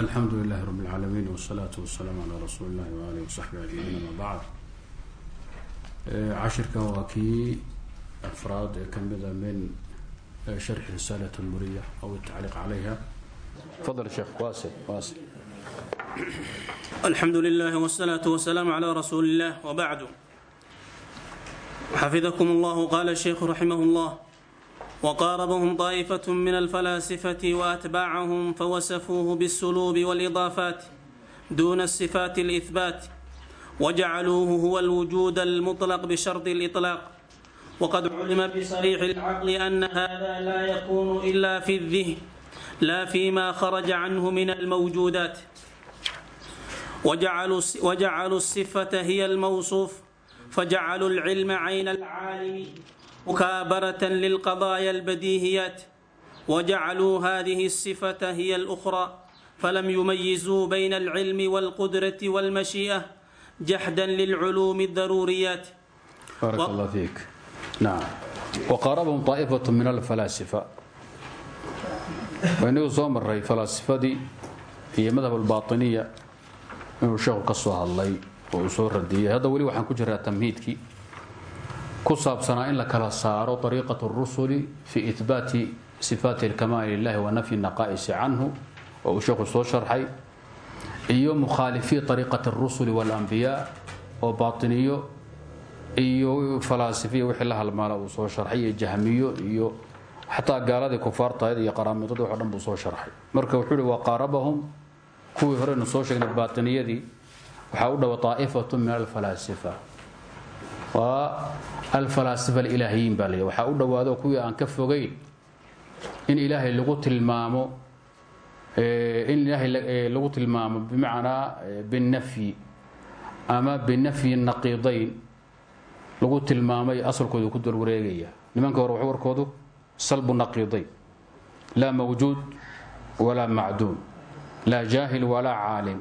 alxamdu lilahi rab اlcaalamiin wsalaatu wasalaamu calaa rasuuli illahi waalihi wasaxbi ajmaciin ama bacd cashirkan waa kii afraad ee kamida min sharxi risaalat lmuriya aw atacliiq calayha fadl sheekh waasi waasi alxamdu lilah wsalaة wsalaam clى rasuuli اllah wbacdu xafidkm اllah qala الشheikh raximah اllah وقاربهم طائفة من الفلاسفة وأتباعهم فوسفوه بالسلوب والإضافات دون الصفات الإثبات وجعلوه هو الوجود المطلق بشرط الإطلاق وقد علم بصريح العقل أن هذا لا يكون إلا في الذهن لا فيما خرج عنه من الموجودات وجعلوا وجعلوا الصفة هي الموصوف فجعلوا العلم عين العالم mukaabarة lilqضايا اlbadiihiyaat wajacaluu hadihi الصفة hiy اlأخrى falam yumayizuu bayna اlcilm wاlqudرة wاlmashiئة jaxda lilculuum الdaruuriyaat baarak allah fiik nacam waqaarabahum طaa'ifaة min alfalaasifa inagu soo maray falaasifadii iyo madhab albaطiniya inuu sheekhu ka soo hadlay oo uu soo radiyey hadda weli waxaan ku jiraa tamhiidkii ku saabsanaa in la kala saaro ariiqat rusuli fi itbaati sifaati alkamaali lilahi wa nafyi naqaa'isi canhu oo uu sheekhu soo sharxay iyo mukhaalifii ariiqati arusuli walanbiyaa oo iyo falaasifiya wixii la halmaala uu soo sharxay jahmiyo iyo xataa gaaladii kufaartayd iyo qaraamidadii waxo dhan buu soo sharxay. Marka wuxuu hi waqaarabahum kuwii horeynu soo sheegnay baatiniyadii waxaa u dhawa aa'ifatu min alfalaasifa waa alfalaasifa alilaahiyiin baa la waxaa u dhowaado kuwii aan ka fogeyn in ilaahay lagu tilmaamo in ilaahay lagu tilmaamo bimacnaa binafyi ama binafyi naqiidayn lagu tilmaamay asalkoodu ku dalwareegaya nimanka hore wax warkoodu salbu naqiidayn. Laa mawjuud walaa macduum. Laa jaahil walaa caalim.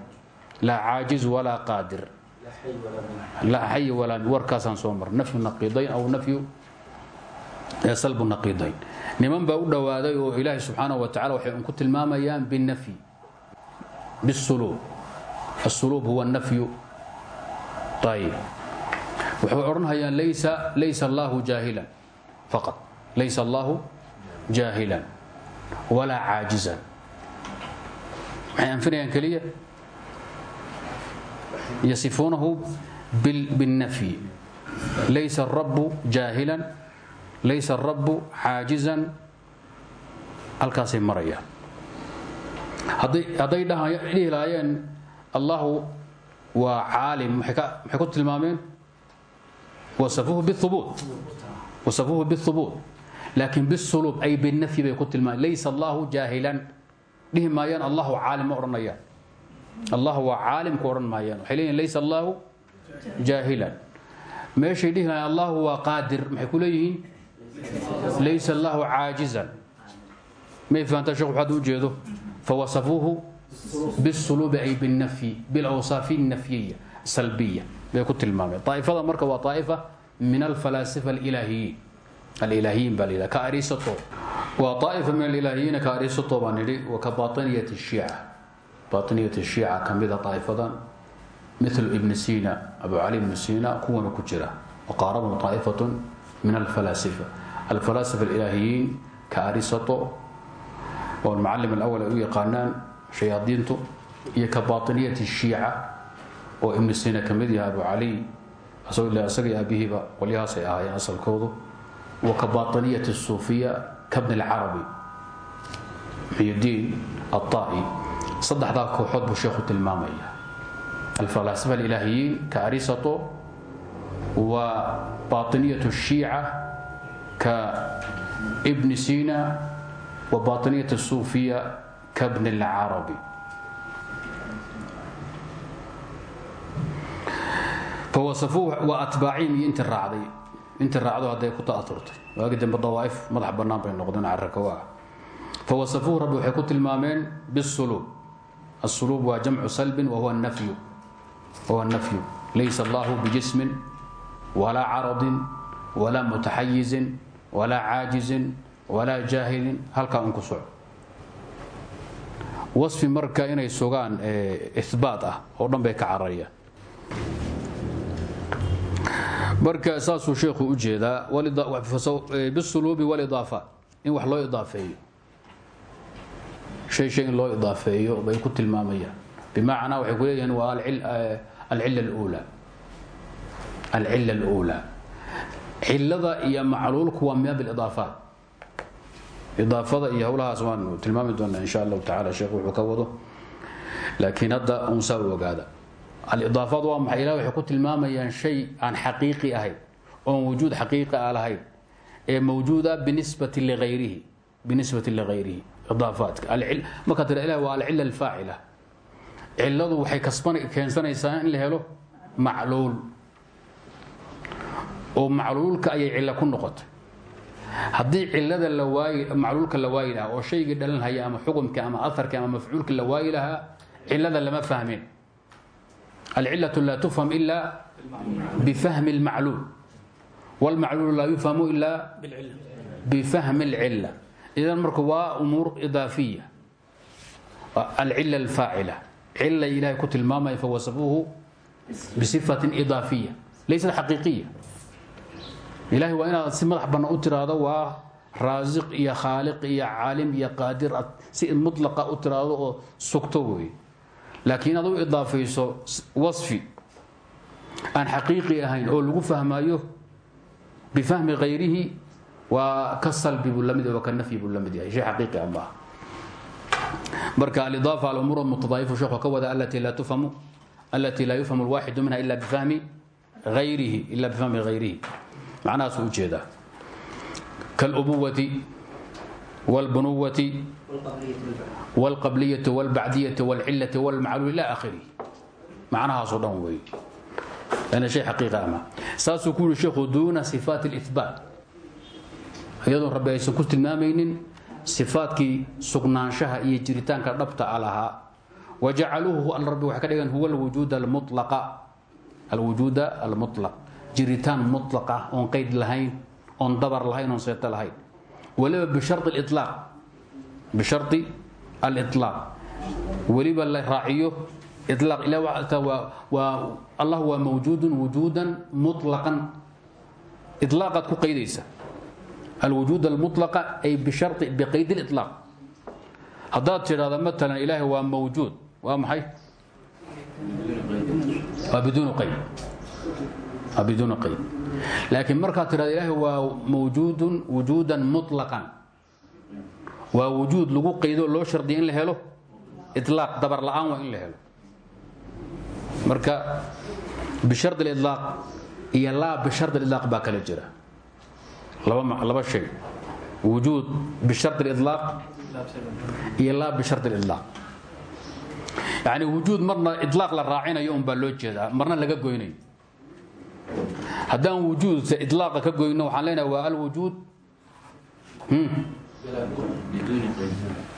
Laa caajiz walaa qaadir laa xay walaa warkaasaan soo mar nafyu naqiidayn aw nafyu salbu naqiidayn. Niman baa u dhowaaday oo ilaahay subxaanahu wa tacala waxay ku tilmaamayaan binafyi bisuluub asuluub huwa nafyu. Ayib waxay odhanhayaan laysa allaahu jaahilan. Faqad laysa allaahu jaahilan walaa caajizan. Maxay anfinayaan keliya yasifuunahu biاlnafyi laysa arabu jaahilan laysa arabu caajizan halkaasay marayaan. Hadday dhihi lahaayeen allahu waa caalim. Maxay ku tilmaameen wasafuuhu bihubuut laakiin bisuluub ay binafyi bay ku tilmaameen. Laysa allahu jaahilan. Dhihi maayaan allahu caalim ma odhanayaan allah waa caalim ku odhan maayaan. Waxay leeyihiin laysa allahu jaahilan. Meeshay dhihi allahu waa qaadir. Maxay ku leeyihiin? Laysa allahu caajizan. May fahantaa shekh waxaad u jeedo fawasafuuhu bisuluubi ay binafyi bilawsaafi nafyiya salbiya bay ku tilmaameen. Aa'ifada marka waa aa'ifa min alfalaasifa alilaahiyiin. Alilaahiyiin baa layidhaha ka ariisato waa aa'ifa min alilaahiyiina ka ariisato baan wa ka baatiniyati shiica baatiniyati shiica ka mida aa'ifadan milu ibni sina abu cali ibni sina kuwana ku jira. Waqaarabahum aa'ifatun min alfalaasifa alfalaasifa alilaahiyiin ka ariisato oo almucalim alawal ay u yaqaanaan shayaadiintu iyo ka baatiniyati shiica oo ibnu sina ka mid yaha abu cali isaga aabihiiba qolyahaasay ahaayeen asalkoodu. Wa ka baatiniyati suufiya kabni alcarabi muxyidiin aلطaa'i saddexdaa kooxood buu sheekhu tilmaamaya alfalaasifa alilaahiyiin ka arisato wa baatiniyat الshiica ka ibni sina wa baatiniyat الsuufiya kabni اlcarabi fawasafuu waa atbaacihim iyo inti raacday inti raacdo hadday ku ta'aurtay waagi dambe dawaa'if madax bannaan bay noqdeen carrakawa ah fawasafuuhu rabbi waxay ku tilmaameen bisuluub asuluub waa wahuwa nafyu wahuwa nafyu laysa allahu bijismin walaa caradin walaa mutaxayizin walaa caajizin walaa jaahilin halkaa un ku soco wasfi marka inay sugaan ibaat ah oo dhan bay ka cararayaan marka saasuu sheekhu u jeedaa bisuluubi walidaafaat in wax loo idaafeeyo shay shay in loo idaafeeyo bay ku tilmaamayaan bimacnaa waxay ku leeyihiin waa alcila اluulaa cilada iyo macluulku waa min bilidaafaat idaafada iyo howlahaas waanu tilmaami doonaa insha allahu tacala sheekh wuxuu ka wado laakiin hadda unsaa ogaada alidaafaat waa maxay waxay ku tilmaamayaan shay aan xaqiiqi ahayn oon wujuud xaqiiqi a lahayn ee mawjuuda binisbati liayrihi binisbati ligayrihi markaa tira ilah waa alcila alfaacila ciladu waxay kasban keensanaysaa in la helo macluul oo macluulka ayay cilo ku noqotay haddii cilada la waayi macluulka la waayi lahaa oo shaygii dhalanhaya ama xukumka ama aharka ama mafcuulka la waayi lahaa cilada lama fahmin alcilatu laa tufham ila bifahmi اlmacluul wاlmacluulu laa yufhamu ila bifahmi اlcila idan marka waa umuur idaafiya alcila alfaacila cila ilahay ku tilmaamaya fawasafuuhu bisifatin idaafiya laysat xaqiiqiya. Ilahay waa inaad si madax banna u tiraahdo waa raasiq iyo khaaliq iyo caalim iyo qaadir aad si mutlaqa u tiraahdo oo sugto wey laakiin wasfi aan xaqiiqi ahayn oo lagu fahmayo bifahmi hayrihi waa ka salbi buu la mid yahay wa ka nafyi buu la mid yahay. Shay xaqiiqi ah maaha marka alidaafa alumuur almutadaa'ifu sheekhu ka wada alatii laa tufhamu alatii laa yufhamu alwaaxidu minha ila bifahmi hayrihi ila bifahmi hayrihi macnahaasuu u jeedaa. Kalubuwati walbunuwati walqabliyati walbacdiyati walcilati walmacluul ila akhirihi macnahaasoo dhan weeye. Yani shay xaqiiqi ah maaha saasuu ku yidhi sheekhu duuna sifaati iyadoo rabbi aysan ku tilmaamaynin sifaadkii sugnaanshaha iyo jiritaanka dhabta a lahaa. Wa jacaluuhu alla rabbi waxay ka dhigeen huwa alwujuuda almutlaq. Jiritaan mutlaq ah oon qayd lahayn oon dabar lahayn oon seeto lahayn. Waliba bishari aliطlaaq weliba la raaciyo ilaaq ila allah waa mawjuudun wujuudan muطlaqan ilaqaad ku qaydaysa alwujuud almulaqa ay bishari biqayd اliطlaaq haddaad tidhahda maalan ilaahay waa mawjuud waa maxay waa biduuni qayd waa biduuni qayd laakiin markaad tidhahda ilaahay waa mawjuudun wujuudan muطlaqan waa wujuud lagu qaydo loo shardiya in la helo ilaaq dabar la'aan waa in la helo marka bishard اliطlaaq iyo laa bishard اliطlaaq baa kala jira laba shay. Wujuud bishar ilaaq iyo laa bishar ilaaq yani wujuud marna ilaaq la raacinayo unbaa loo jeedaa marna laga goynayo. Haddaan wujuudka ilaaqa ka goyno waxaan leenahay waa alwujuud hmm,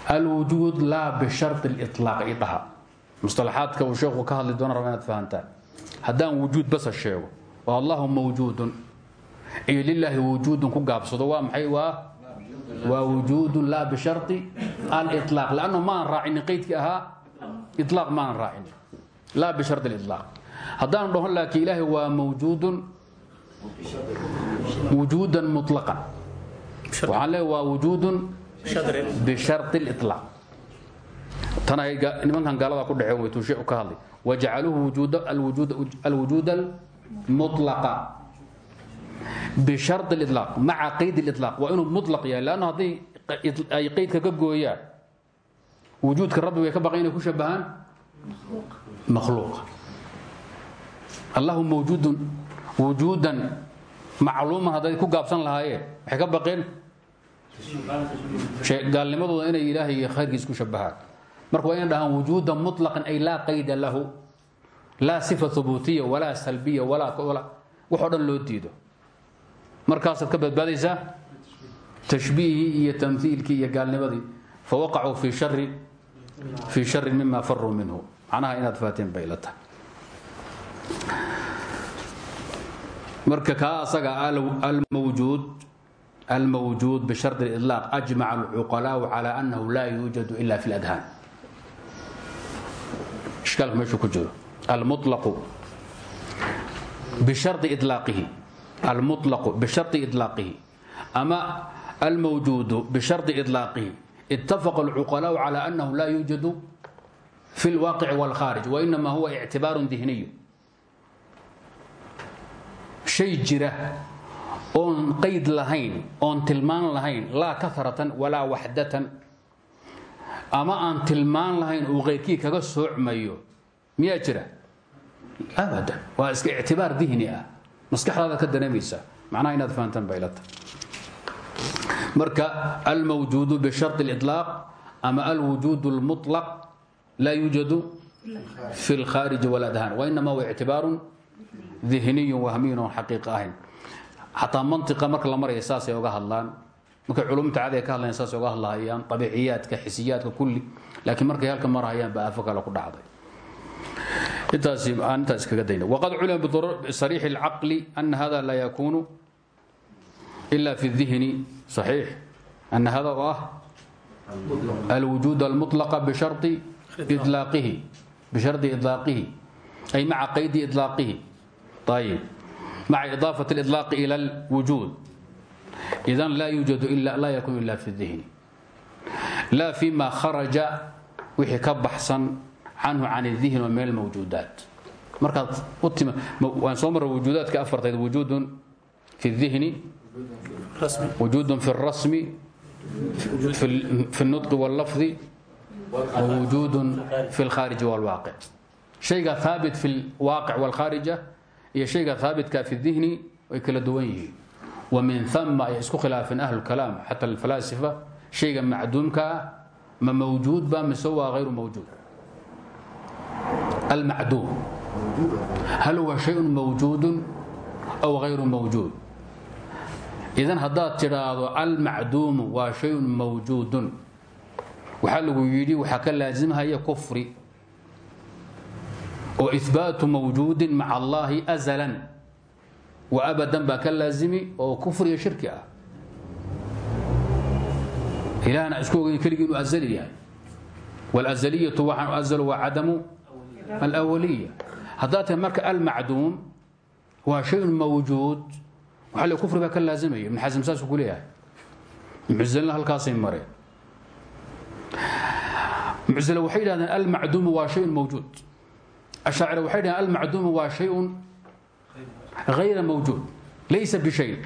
alwujuud laa bishar ilaaq idhaha. Musalaxaadka uu sheekhu ka hadli doona raba inaad fahantaan haddaan wujuud basa sheego. Allahuma wujuudun iyo lilaahi wujuudun ku gaabsado waa maxay waa waa wujuudun laa bishari aliطlaaq lannu maanan raacinin qaydkii ahaa ilaaq maanan raacinin laa bishar اliطlaaq haddaan dhaho laakiin ilaahay waa mawjuudun wujuudan muطlaqan waxaan leeya waa wujuudun bishari اliطlaaq tan ay nimankan gaalada ku dhaceen way tuushe ka hadlay wajacaluuhu alwujuud almuطlaqa bishar اliطlaaq maca qayd اliطlaaq waa inuu muطlaq yahay lann hadday ay qaydka ka gooyaan wujuudka rabbi way ka baqan inay ku shabahaan makhluuqa allahu mawjuudun wujuudan macluuman hadday ku gaabsan lahaayeen waxay ka baqeen gaalnimadooda inay ilaahay iyo khayrkiis ku shabahaan marka waa inay dhahaan wujuuda muطlaqan ay laa qayda lahu laa sifa hubuutiya walaa salbiya waxoo dhan loo diido markaasaad ka badbaadaysaa tashbiihii iyo tamhiilkii iyo gaalnimadii fawaqacuu fii shari fii sharin mima faruu minhu macnaha inaad faateen bay la tahay marka kaa asaga almawjuud almawjuud bishari اliطlaaq ajmaca alcuqalaau calى annahu laa yuujadu ila fi اladhaan ishkaalku meeshuu ku jiro almuطlaqu bishardi iطlaaqihi almuطlaqu bishardi iطlaaqihi ama almawjuudu bishardi iطlaaqihi اتفق العقلاء على أنه لا يوجد في الواقع والخارج وإنما هو اعتبار ذهني شيء جرة oon qayd lahayn oon tilmaan lahayn laa kaaratan walaa waxdatan ama aan tilmaan lahayn uu qaydkii kaga soocmayo miyaa jira abadan waa iska ictibaar dihni ah maskaxdaada ka dareemaysa macnaha inaad fahantaan baylata marka almawjuudu bishari اliطlaaq ama alwujuud اlmuطlaq laa yuujadu fi اlkhaariji waladhan wainama huwa ictibaaru dihniyu wahmiyun oon xaqiiqa ahayn xataa mantiqa marka la maraya saasay oga hadlaan markay culumta caadiga ka hadlayan saasay oga hadlahayaan abiiciyaadka xisiyaadka kulli laakiin markay halka marahayaan ba aafo kale ku dhacday intaasi aan intaas iskaga dayna waqad culima bisariix اlcaqli ana hada laa yakunu ila fi الdihni صaxiix ana hada oo ah alwujuud almuطlaqa bishardi iطlaaqihi bishardi iطlaaqihi ay maca qaydi iطlaaqihi ayib مع إضافة الإطلاق إلى الوجود إذن لا يوجد إلا لا يكون إلا في الذهن لا فيما خرج وحي كبحصا عنه عن الذهن ومن الموجودات مركز قتم وان صمر وجودات كأفرت وجود في الذهن رسمي وجود في الرسم في, في النطق واللفظ ووجود في الخارج والواقع شيء ثابت في الواقع والخارجة iyo shayga haabitka fi dihni way kala duwan yihiin wa min ama ay isku khilaafeen ahlu kalaam xata alfalaasifa shayga macduumka ah ma mawjuud ba mise waa hayru mawjuud almacduum hal huwa shayun mawjuudun aw hayru mawjuud idan haddaad tidhaahdo almacduumu waa shayun mawjuudun waxaa lagu yidhi waxaa ka laasimhaya kufri oo ihbaatu mawjuudin maca allaahi azalan wa abadan baa ka laazimi oo kufriga shirki ah ilahna isku ogeyn keligii inuu azali yahay wاlazaliyatu waxaan azalu waa cadamu alawaliya haddaad tahay marka almacduum waa shayun mawjuud waxale kufri baa ka laasimaya ibn xasim saasuu ku leeyahay mucilna halkaasay mareen mucil waxay yidhahdeen almacduumu waa shayun mawjuud ashaacira waxay dhahdeen almacduumu waa shayun hayra mawjuud laysa bishayn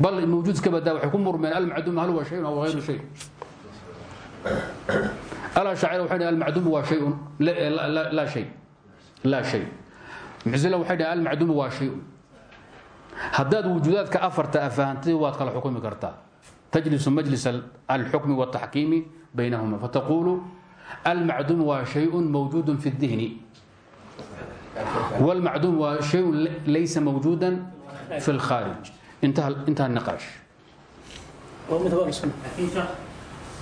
bal mawjuud iska badaa waxay ku murmeen almacduum hal waa shayun aw hayru shayn shay alashaacir waxay dhaheen almacduum waa shayun laa shay laa shay muctazila waxay dhaheen almacduum waa shayun haddaad wujuudaadka afarta afahantay waad kala xukumi kartaa tajlisu majlis alxukmi والtaxkiimi baynahuma fataqulu almacduum waa shayun mawjuud fi الdihni والمعدوم هو شيء ليس موجودا في الخارج انتهى انتهى النقاش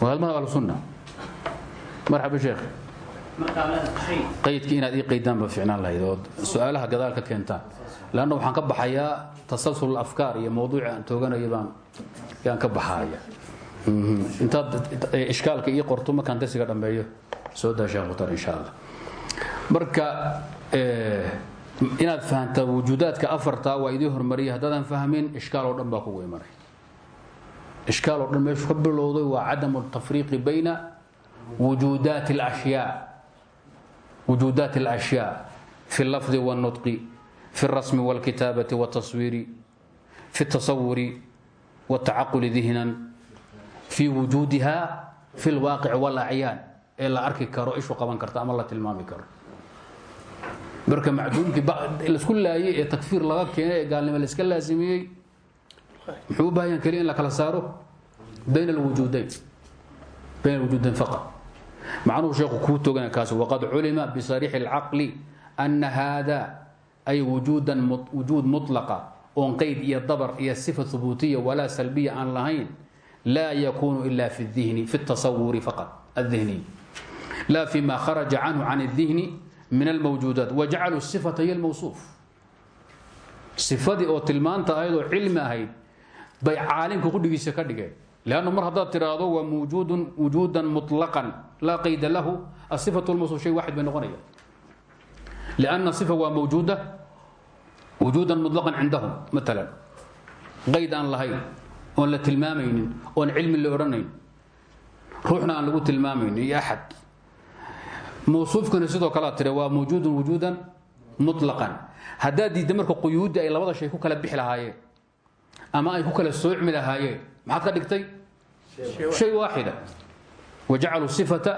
ومثل marxaba sheekh qaydkii inaad ii qaydaan baa ficnaan lahayd oo su'aalaha gadaal ka keentaan leanna waxaan ka baxayaa tasalsul afkaar iyo mawduuci aan tooganaya baan yaan ka baxaaya. Mhm. Intaad ishkaalka ii qorto markaan darsiga dhammeeyo soo daa sheekh mutar insha allah marka eh, inaad fahantaa wujuudaadka afartaa waa idii hormariya. Haddaadan fahmin ishkaal oo dhan baa kugu imanay. Ishkaal oo dhan meeshu ka bilowday waa cadamu tafriiqi bayna wujuudaat اlashyaa wujuudaat اlashyaa fi اllafdi wاlnutqi fi اlrasmi wاlkitaabati wاtaswiiri fi اtasawuri wاtacaquli dihnan fi wujuudiha fi اlwaaqic wاlacyaan ee la arki karo ishu qaban karta ama la tilmaami karo marka macduumkii laisku laayey ee takfiir laga keenay ee gaalnimo laiska laasimiyey muxuu u baahan keliya in la kala saaro bayn alwujuudayn bayn alwujuudayn faqat macnuhu sheekhu kuu togana kaas waqad culima bisariixi alcaqli ana hada ay wujuudan wujuud mutlaqa oon qeyd iyo dabar iyo sifa hubuutiya walaa salbiya aan lahayn laa yakunu ila fi الdihni fi الtasawuri faqat الdihniy la fima kharaja canhu can الdihni min almawjuudaat wajacaluu sifata hiy almawsuuf sifadii oo tilmaanta ahayd oo cilmi ahayd bay caalimka qudhigiisa ka dhigeen leannu mar haddaad tiraahdo waa mawjuudun wujuudan muطlaqan laa qayda lahu asifatu lmawsuuf shay waaxid bay noqonaya lianna sifa waa mawjuuda wujuudan muطlaqan cindahum maalan qayd aan lahayn oon la tilmaamaynin oon cilmi la odhanayn ruuxna aan lagu tilmaamaynin iyo axad mawsuufkana sidoo kalea tire waa mawjuudun wujuudan muطlaqan haddaad diidda marka quyuuddi ay labada shay ku kala bixi lahaayeen ama ay ku kala soocmi lahaayeen maxaad ka dhigtay? Shay waaxida. Wajacaluu sifata.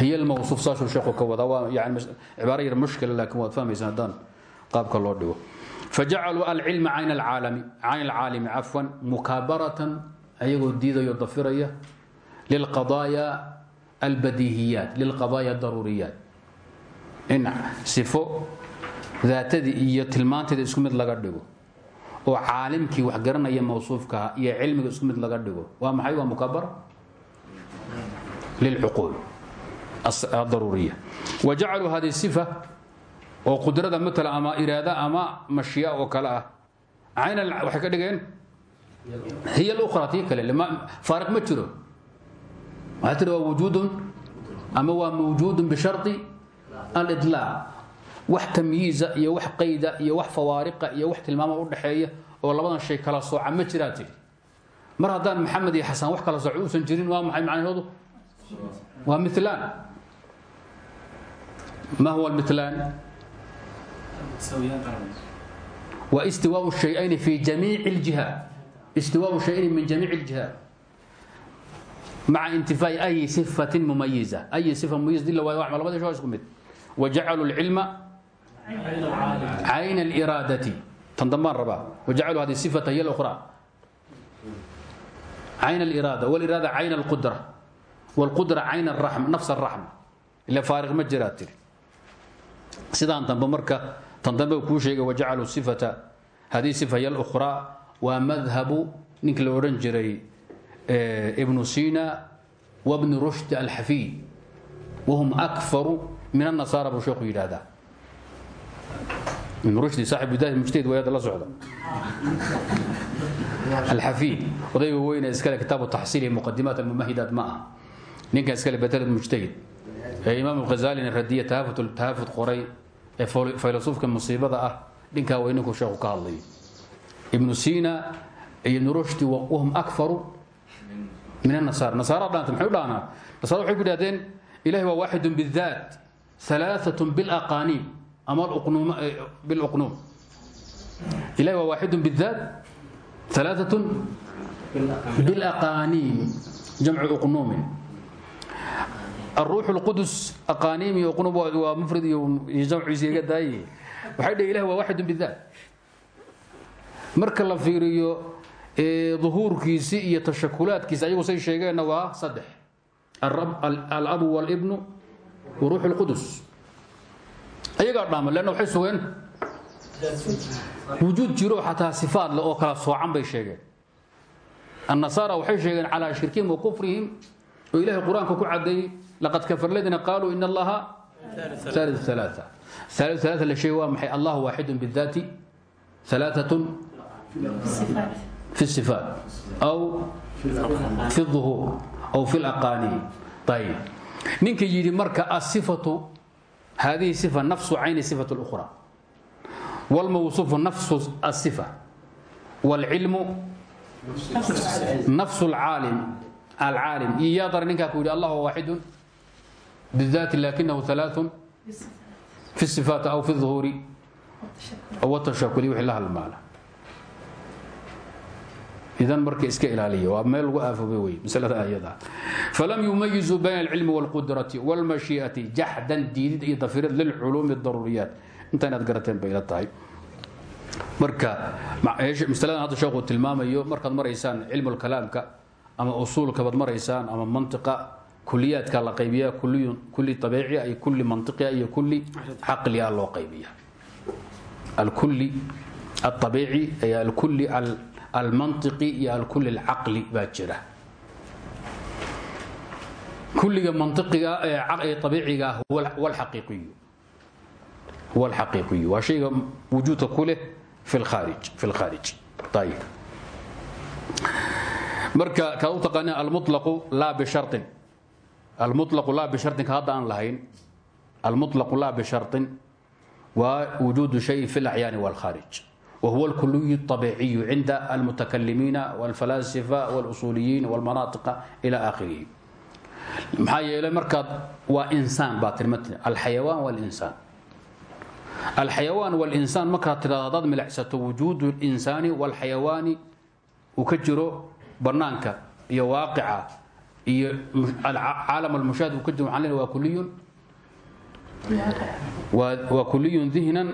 Hiy lmawsuuf saasuu sheekhu ka wadaa. Waa yani yar mushkila laakiin waad fahmaysaa haddaan qaabka loo dhigo. Fajacaluu alcilma cayn alcaalimi cafwan mukaabaratan ayagoo diidayo dafiraya lilqadaaya albadiihiyaat lilqadaaya daruuriyaat. In sifo daatadii iyo tilmaanteeda isku mid laga oo caalimkii wax garanaya mawsuufka iyo cilmiga isku mid laga dhigo. Waa maxay? Waa mukabar lilcuquul. Daruuriya wa jacaluu hadi sifa oo qudrada matala ama iraada ama mashiya oo kale ah. Caynan waxay ka dhigeen? Hiy alukhra tii kale. Faariq ma jiro. Waxaa tiri waa wujuudun ama waa mawjuudun bishardi aliطlaaq wax tamyiiza iyo wax qayda iyo wax fawaariqa iyo wax tilmaama u dhaxeeya oo labadan shay kala sooca ma jiraa tiri mar haddaan maxamed iyo xasan wax kala sooca uusan jirin waa maxay macnahoodu waa milaan ma huwa milaan waa istiwaaء الشhayئayn fi jamiiع الجiهاaت istiwaaء الشhayئayn min jamiiع الجiهاaت maca intifaaءi أyi صifaة mumayiزة أyi صifa mumayiz dila waay wa labadi sho isku mid wajacaluu الcilma cayn aliraadati tan dambaan rabaa wajacalu hadi sifata hiy lra cayn aliraada wliraada cayn alqudra wlqudra cayn nafs araxma ila faarik ma jiraa tiri sidaan dambe marka tan dambe kuu sheegay wajacaluu sifata haddii sifa hiy lkhraa waa madhabu ninka la odhan jiray ibnu sina wabni rushd alxafiid wahum akfaru min annasaara buu sheekhu yidhaahdaa aaibudaahimujtahidadayga weyne iskale kitaabu taxsiili muqadimaat almumahidaad ma ah ninkan iskale badalad mujtahid ee imaam khazaalina radiya tahaafud qoray ee faylasuufka musiibada ah dhinkaa way ninku sheekhu ka hadlayo ibnu siina iyo ibnu rushdi wahum akfaru min anasaar nasaara dhaanta maxay u dhaanaa nasaara waxay ku idhahdeen ilahi waa waaxidun bidaat alaaatun bilaqaaniim ama biاlqnuum ilahi waa waaxidun biاdaat ثalaaثaة biاlaqaaniim jamcu uqnuumin الروح القدس أقانيم يقنب ومفرد يجمعيس يقداي waxay dhaheen ilaah waa waaxidun bidaat marka la fiiriyo duhuurkiisi iyo tashakulaadkiisa ayagu say sheegeenna waa saddex alabu walibnu wa ruux اlqudus ayagaa dhaama leanna waxay sugeen wujuud jiro xataa sifaad le oo kala soocan bay sheegeen. Annasaara waxay sheegeen calaa shirkihim wa kufrihim. Oo ilaahay qur'aanka ku cadeeyey laqad kafar ladiina qaaluu in allaha ali alaa ali la sheege waa maxay? Allah waaxidun bidaati alaaatun fi sifaat aw fi uhuur aw fi laqaaniin ayb ninka yidhi marka asifatu الأقانيم طيب نينك يجي مركة الصفة هذه صفة نفس عين صفة الأخرى والموصوف نفس الصفة والعلم نفس العالم العالم يقدر نينك يقول الله واحد بالذات لكنه ثلاث في الصفات أو في idan marka iska ilaaliya waa meel lagu aafoobe wey maslada ayada falam yumayizuu bayna alcilmi wاlqudrati wاlmashiiati jaxdan diidid iyo dafirid lilculuumi daruuriyaat inta inaad garateen bay ila tahay. Marka masaladan hadda sheekhu tilmaamayo markaad maraysaan cilmu lkalaamka ama usuulka baad maraysaan ama mantiqa kuliyaadka la qaybiya kulli abiicia iyo kulli mantiqia iyo kulli caqlia loo qaybiya alkulli aabiici ay alkulli عقلي الله قيبية الكل الطبيعي أي الكل المنطقي أي الكل العقلي باجرة كل منطقي أي طبيعي هو الحقيقي هو الحقيقي وشيء وجود كله في الخارج في الخارج طيب مركا كأوتقنا المطلق لا بشرط المطلق لا بشرط هذا أن لهين المطلق لا بشرط ووجود شيء في الأعيان والخارج وهو الكلي الطبيعي عند المتكلمين والفلاسفة والأصوليين والمناطق إلى آخره maxaa yeelay markaad waa insaan baa tirmati alxayawaan walinsaan alxayawaan walinsaan markaad tidhahdo haddaad milacsato wujuudu linsaani walxayawaani uu ka jiro bannaanka iyo waaqica iyo caalam almushaahid uu ka jiro waxaan leeyahay waa kuliyun waa kuliyun dihnan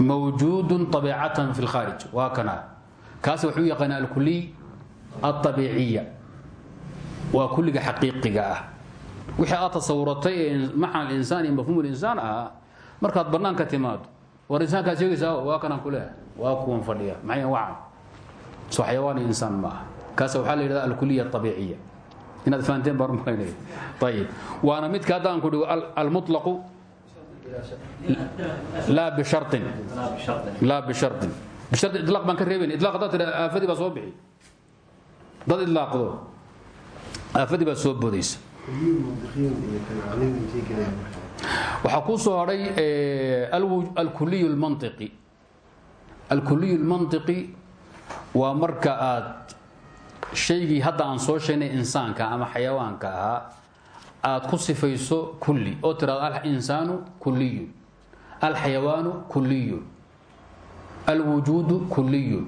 mawjuudun طabiicatan fi lkhaarij waa kana kaas wuxuu yaqaana alkuliy alطabiiciya waa kulliga xaqiiqiga ah wixii aad tasawuratay ee macna alinsaan iyo mafhuum linsaan ahaa markaad bannaanka timaado war insaankaad sheegaysaa waa kanaan ku leeyahay waa kuwan fadhiya maxay wacan soo xayawaan iyo insaan ma aha kaas waxaa la yidhahda alkuliya aطabiiciya inaad fahanteen baan rumaynaya ayib waana midka hadda aan ku dhigo almuطlaqu laa bisharin laa bisharin bishar idlaaq baan ka reebayn idlaaq haddaad tidha aafadii baa soo bixi dad idlaaqdo aafadii baa soo bodaysa waxaa kuu soo hadhay alkuliy lmaniqi alkuliy lmantiqi waa marka aad shaygii hadda aan soo sheegnay insaanka ama xayawaanka ahaa aad ku sifayso kulli oo tirado alinsaanu kuliyun alxayawaanu kuliyun alwujuudu kuliyun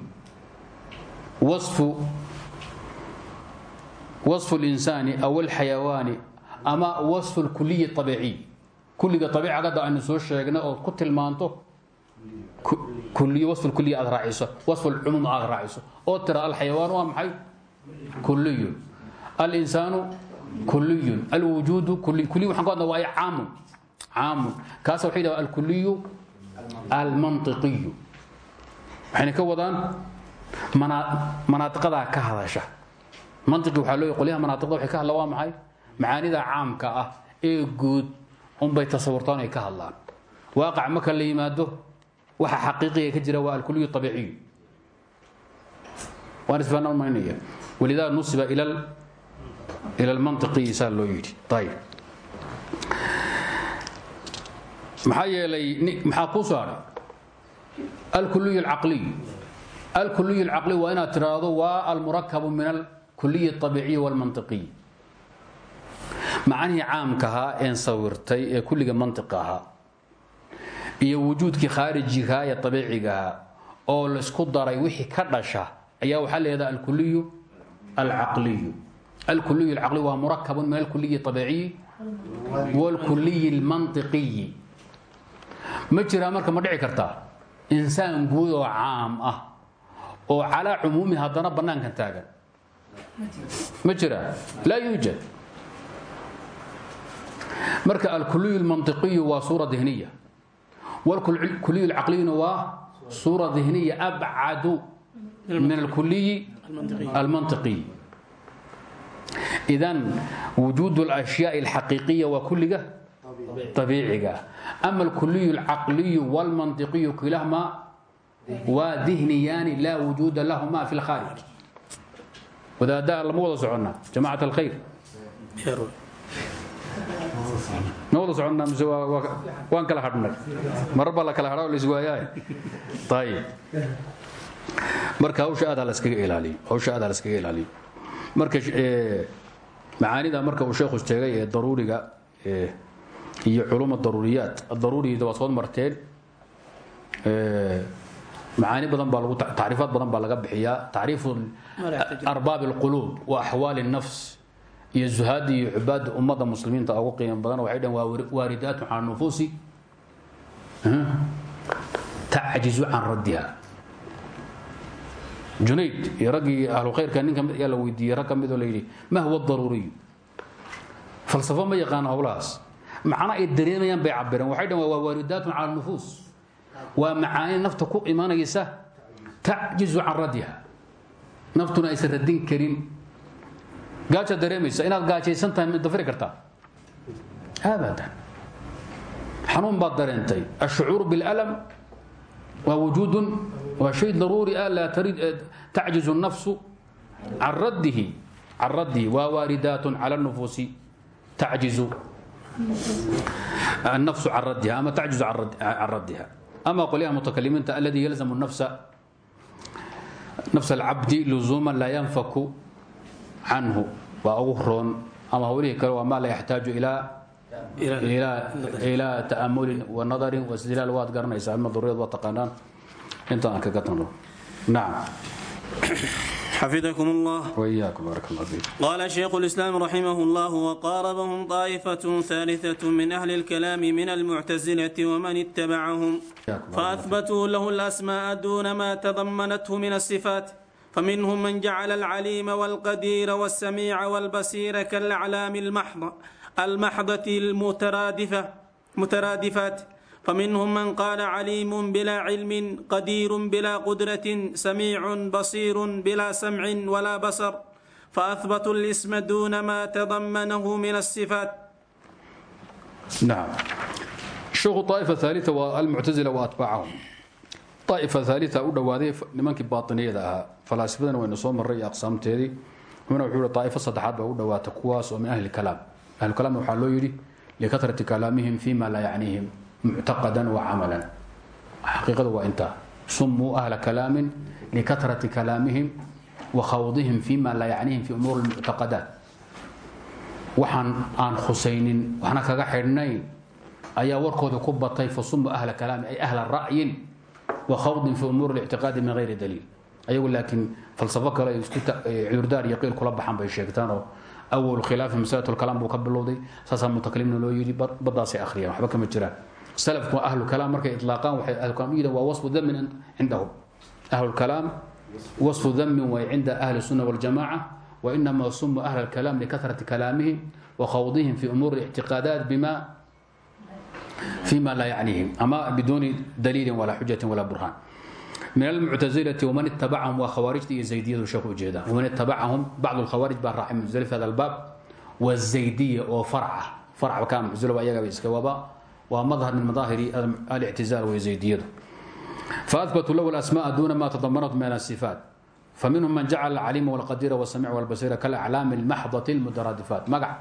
wasfu wasfu linsaani aw alxayawaani ama wasfu lkuliyi abiiciy kulliga abiicaga hadda aynu soo sheegnay ood ku tilmaanto kuliy wasfu lkuliya aad raaciso wasfu lcumuum aad raaciso oo tirado alxayawaan waa maxay? Kuliyun alinsaanu kuliyun alwujuudu kuliy waxaan ku hadla waa caamun caamun kaasa waxay yidhaha alkuliyu almantiqiyu. Waxayna ka wadaan manaadiqadaa ka hadasha. Mantiqi waxaa loo qolyaha manaadiqda waxay ka hadlaan waa maxay? Macaanida caamka ah ee guud unbay tasawurtaan ay ka hadlaan. Waaqac marka la yimaado waxa xaqiiqiga ka jira waa alkuliyu abiiciyu waan isfaanaan maynaya. Walidaa nusiba ila ila almantiqiyi saa loo yidhi ayib maxaa yeelay maxaa kuu hadhay alkuliy alcaqliy alkuliy alcaqliy waa inaad tiraahdo waa almurakabu min alkuliy abiiciyi walmantiqiy macnihii caamkahaa een sawirtay ee kulliga mantiqa ahaa iyo wujuudkii khaarijigahaa ee abiicigahaa oo laysku daray wixii ka dhasha ayaa waxaa leedaha alkuliyu alcaqliyu alkuliy alcaqliy waa murakabun min alkuliyi abiiciyi walkuliyi almantiqiyi ma jiraa marka ma dhici kartaa insaan guud oo caam ah oo calaa cumuumi haddana bannaankan taagan ma jiraa laa yuujad marka alkuliy almantiqiyu waa suura dihniya walkuliy alcaqliyuna waa suura dihniya abcadu min alkuliyi almantiqiy idan wujuud اlashyaء اlxaqiiqiya waa kulliga abiiciga ama alkuliy اlcaqliyu wاlmantiqiyu kilahmaa waa dihniyaani laa wujuuda lahuma fi اlkhaarij wadaadaha lama wada soconnaa jamacat alkhayr ma wada soconnaa mise waan kala hadhnay marar baa la kala hadhaa oo la iswaayaay ayib marka hawsha aad ha laskaga ilaaliyo marka macaanida marka uu sheekhu sheegay ee daruuriga iyo culum daruuriyaat daruuriyada waa soo marteen macaani badan baa lagu tacriifaad badan baa laga bixiyaa. Tacriifu arbaab alquluub wa axwaali الnafs iyo zuhaada iyo cubaada ummadda muslimiinta ugu qiimo badan. Waxay dhaheen waa waaridaatu cala nufuusi tacjizu can raddiha junayd iyo raggii ahlu khayrka nin ka mid ayaa la weydiiyey rag ka midoo la yidhi ma huwa daruuriyu falsafo ma yaqaano howlahaas. Macno ay dareemayaan bay cabireen waxay dhaheen waa waaridaatun cala nufuus. Waa macaani nafta ku imanaysa tacjizu can raddiha naftuna aysan radin karin. Gaajaad dareemaysa. Inaad gaajaysan tahay ma dafiri kartaa? Abadan. Xanuun baad dareentay. Ashucuur biاlalam waa wujuudun waa shay daruuri ah laa tacjizu الnafsu can raddihi can raddihi waa waaridaat cala الnufuusi tacjizu النفس عن ردها أما تعجز عن رد- عن ردها أما قولها المتكلمين الذي يلزم النفس نفس العبد لزوما لا ينفك عنه وأغرون أما هو كلام ما لا يحتاج إلى إلى إلى تأمل ونظر واستدلال واد قرنيس أما ضرورة وتقنان أنت أنك قتنه نعم حفظكم الله وإياكم بارك الله فيك قال شيخ الإسلام رحمه الله وقاربهم طائفة ثالثة من أهل الكلام من المعتزلة ومن اتبعهم فأثبتوا له الأسماء دون ما تضمنته من الصفات فمنهم من جعل العليم والقدير والسميع والبصير كالأعلام المحضة المحضة المترادفة مترادفات فمنهم من قال عليم بلا علم قدير بلا قدرة سميع بصير بلا سمع ولا بصر فأثبتوا الاسم دون ما تضمنه من الصفات نعم شيخ طائفة ثالثة والمعتزلة وأتباعهم طائفة ثالثة أو دوادي نمانك باطنية ذا فلاسفة وإن صوم الرأي أقسام تيدي هنا وحول طائفة صدحات أو دوات كواس ahlulkalaamna waxaa loo yidhi likarati kalaamihim fima laa yacniihim muctaqadan wa camalan xaqiiqadu waa intaa sumuu ahla kalaamin likarati kalaamihim wa khawdihim fima laa yacniihim fi umuur lmuctaqadaat waxaan aan khusaynin waxna kaga xidhnayn ayaa warkooda ku batay fasumuu ahla kalaami ay ahla ra'yin wa khawdin fi umuur lictiqaadi min hayri daliil ayagu laakiin falsafo kale ay isku cudurdaar iyo qiil kula baxan bay sheegtaan oo awal khilaafi masalat lkalaam buu ka bilowday saasaa mutakallimna loo yidhi baddaasay akhriyaan waxba kama jiraan salafku ahlu kalaam markay itlaaqaan waxay ahlu kalaam yidhahan waa wasfu damin cindahum ahlu kalaam wasfu damin way cinda ahli sunna waljamaca وإنما سموا أهل الكلام لكثرة كلامهم وخوضهم في أمور الاعتقادات بما min almuctailai wman itabacahum waa khawaarijta iyo zaydiyadu sheek ujeedaan waman itabacahum bacd lkhawaarij baa raacay muctali fi hada albaab wazaydiya oo farc ah farc kaa muctila ayagaba iska waba waa madhar min madaahiri alictizaal wey zaydiyadu faadbatuu lahu asmaa duuna ma tadamanatu min asifaat faminhum man jacala alcaliima walqadiira wsamic walbasiira kalaclaami lmaxdati lmutaraadifaat magac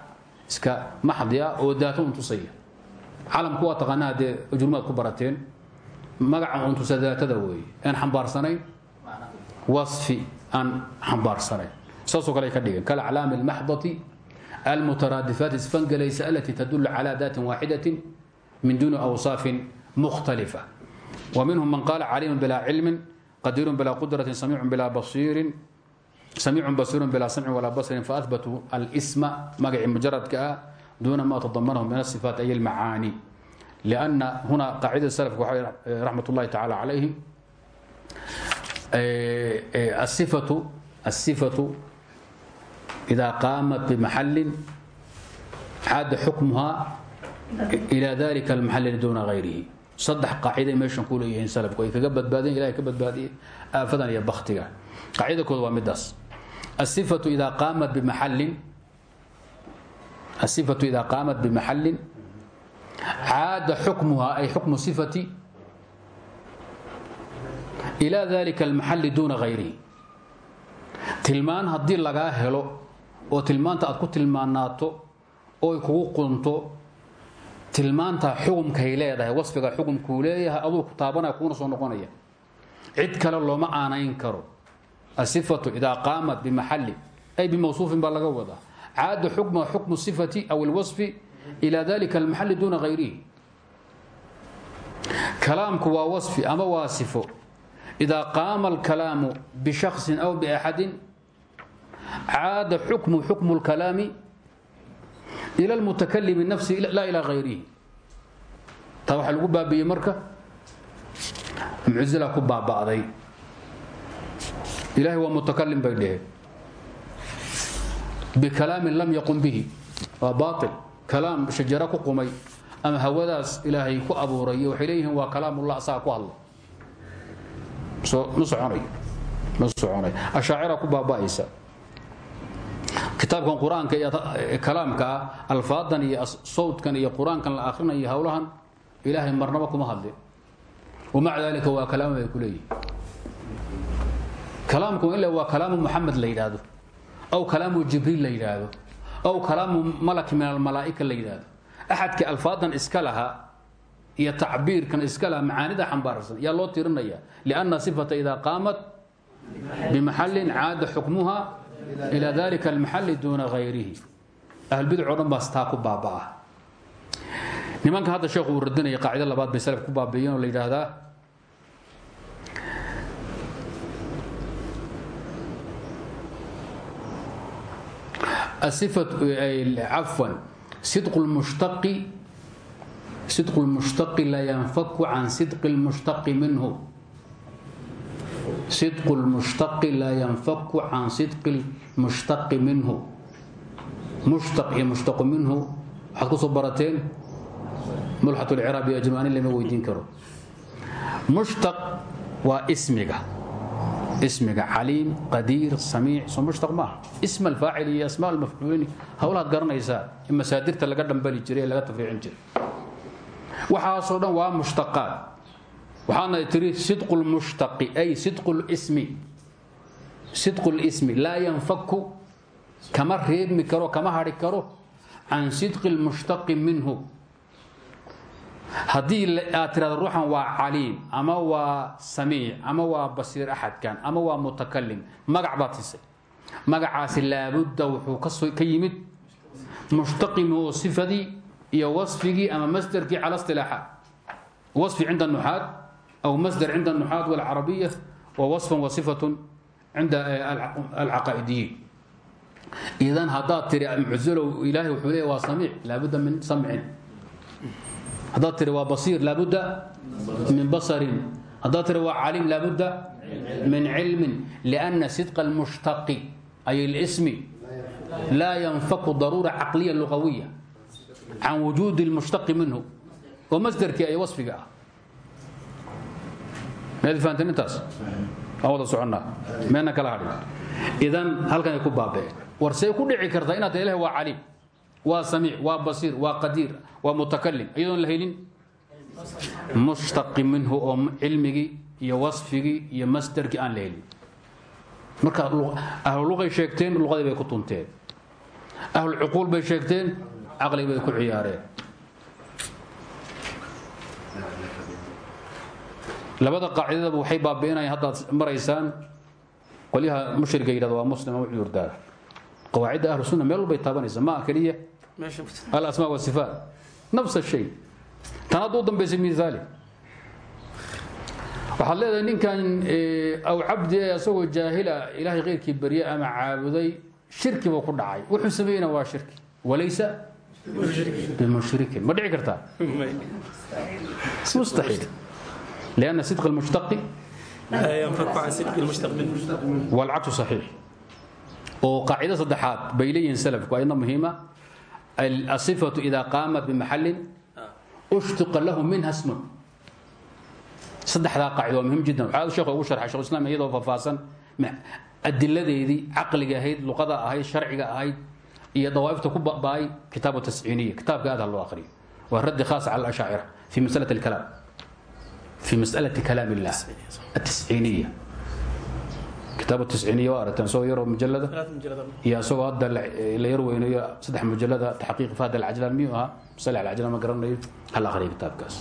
iska maxdi ah oo daato untusaya calamku waa taqaanaa dee ujurmaad ku barateen magaca untusa daatada weeye aan xambaarsanayn. Wasfi aan xambaarsanayn. Saasoo kale ay ka dhigeen kalaclaami almaxdati almutaraadifaat isfangalaysa alati tadulu calaa daatin waaxidatin min duuni awsaafin mukhtalifa. Wa minhum man qaala caliimun bilaa cilmin qadiirun bilaa qudratin samiicun bilaa basiirin samiicun basiirun bilaa samcin walaa basrin faahbatuu alsma magacii mujaradka ah duuna ma tadamanahu min asifaat ay almacaani لأن هنا قاعدة السلف رحمة الله تعالى عليهم الصفة الصفة إذا قامت بمحل عاد حكمها إلى ذلك المحل دون غيره saddex qaaciday meeshan ku leeyihiin salafku ay kaga badbaadeen ilahay ka badbaadiyey aafadan iyo baktiga qaacida kooda waa midaas asifatu idaa qaamat bimaxallin asifatu idaa qaamat bimaxallin caada xukmuha ay xukmu sifati ilaa dalika almaxalli duuna gayrihi tilmaan haddii lagaa helo oo tilmaanta aad ku tilmaanaato oo kugu qunto tilmaanta xukumkay leedahay wasfiga xukumkuu leeyahay aduu ku taabanaya kuuna soo noqonaya cid kale looma aanayn karo asifatu idaa qaamat bimaxalli ay bimawsuufin baa laga wadaa caada xukma xukmu sifati aw alwasfi ila dalika almaxalli duuna gayrihi kalaamku waa wasfi ama waa sifo idaa qaama alkalaamu bishaksin aw biaxadin caada xukmu xukmu lkalaami ila lmutakalimi nafsi laa ilaa hayrihi taa waxaa lagu baabiyey marka muctazila ku baaba'day ilahay waa mutakalim bay dheheen bikalaamin lam yaqum bihi waa baail kalaam shajara ku qumay ama hawadaas ilaahay ku abuuray waxay leeyihiin waa kalaamullah asaga ku hadla. Ma soconayo ma soconayo ku baaba'aysa. Kitaabkan qur'aanka iyo kalaamka ah alfaadan iyo sawdkan iyo qur'aankan la akhrinayo howlahan ilaahay marnaba kuma hadlin wamaca dalika waa kalaam bay ku kalaamku ila waa kalaamu muxamed la aw kalaamu jibriil la aw kalaamu malak min almalaa'ika la yidhaahdo axadkii alfaadan iska lahaa iyo tacbiirkan iska lahaa macaanida xambaarsan yaa loo tirinaya lianna sifata idaa qaamat bimaxallin caada xukmuha ilaa dalika almaxalli duuna gayrihi ahlbidac o dhan baas taa ku baaba'ah nimanka hadda sheekhu uu qaacido labaad bay salaf ku baabi'iyeen oo la cafwan sidqu lmushtaqi laa yanfaku can sidqi lmushtaqi minhu sidqu lmushtaqi laa yanfaku can sidqi lmushtaqi minhu mushtaq iyo mushtaqu minhu waxaad ku soo barateen mulxat lciraab iyo ajmaani lama weydiin karo mushtaq waa ismiga ismiga caliim qadiir samiic soo mushtaq maaha ism alfaacil iyo asmaa almafcuulini howlahaad garanaysaa masaadirta laga dhambali jiray ee laga tafriicin jiray. Waxaasoo dhan waa mushtaqaad. Waxaana tiri sidqu lmushtaqi ay sidqu lismi sidqu lismi laa yanfaku kama reebmi karo kama hadhi karo can sidqi lmushtaqi minhu haddii aad tirahdo ruuxan waa caliim ama waa samiic ama waa basiir axadkan ama waa mutakalim magac baad tisay magacaasi laabudda wuxuu ka yimid mushtaqimi oo sifadii iyo wasfigii ama masderkii cala istilaaxaat wasfi cinda nuxaad aw masder cinda nuxaad walcarabiya wa wasfan wa sifatun cinda alcaqaa'idiyiin idan haddaad tiri muctasilow ilaahay wuxuu leeya waa samiic laabudda min samcin haddaad tiri waa basiir laabudda min basarin. Haddaad tiri waa caliim laabudda min cilmin. Lianna sidqa almushtaqi ay اlismi laa yanfaku daruura caqliya lugawiya can wujuudi اlmushtaqi minhu. Oo masderkii ay wasfiga ah. Aan wada soconnaa meena kala hadhin. Idan halkan ay ku baabeen war see ku dhici kartaa inaad ilahi waa caliim waa samiic waa basiir waa qadiir waa mutakalim iyadoon la helin? Minhu oo cilmigii iyo wasfigii iyo masderkii aan la helin. Marka ahlu luqay sheegteen luqadii bay ku tunteen. Ahlu cuquul bay sheegteen caqli bay ku ciyaareen. Labada qaacidadaba waxay baabi'inayaan haddaad maraysaan qolyaha mushriga waa muslima wuxuu yurdaa. Qawaacidda ahlu sunna meel walbay taabanaysa ma keliya alasmaa wasifaat nafs shay tan hadda u dambaysay miaali waxaad leedahay ninkan aw cabdi ee asagoo jaahila ilaahay keyrkii barye ama caabuday shirki buu ku dhacay. Wuxuu sameeyena waa shirki. Walaysa bimushrikin ma dhici kartaa? Mustaxiil lianna sidq almushtaqi. Walcagsu saxiix. Oo qaacida saddexaad bay leeyihiin salafku. Ayadna muhiima الصفة إذا قامت بمحل اشتق له منها اسم صدح ذا قاعدة مهم جدا هذا الشيخ أبو شرح شيخ الإسلام يضو ففاسا الدلة دي عقل هيد لغة هيد شرع هيد هي ضوائف تكب باي كتاب التسعينية كتاب هذا الآخرين والرد خاص على الأشاعرة في مسألة الكلام في مسألة كلام kitaabu tisciiniya waa aragteen isagoo yaroo mujalada iyo isagoo hadda la yar weynayo saddex mujalada taxqiiq fahad alcajlaan miyuu ahaa salix alcajlaan ma garanayo hal akhriya kitaabkaas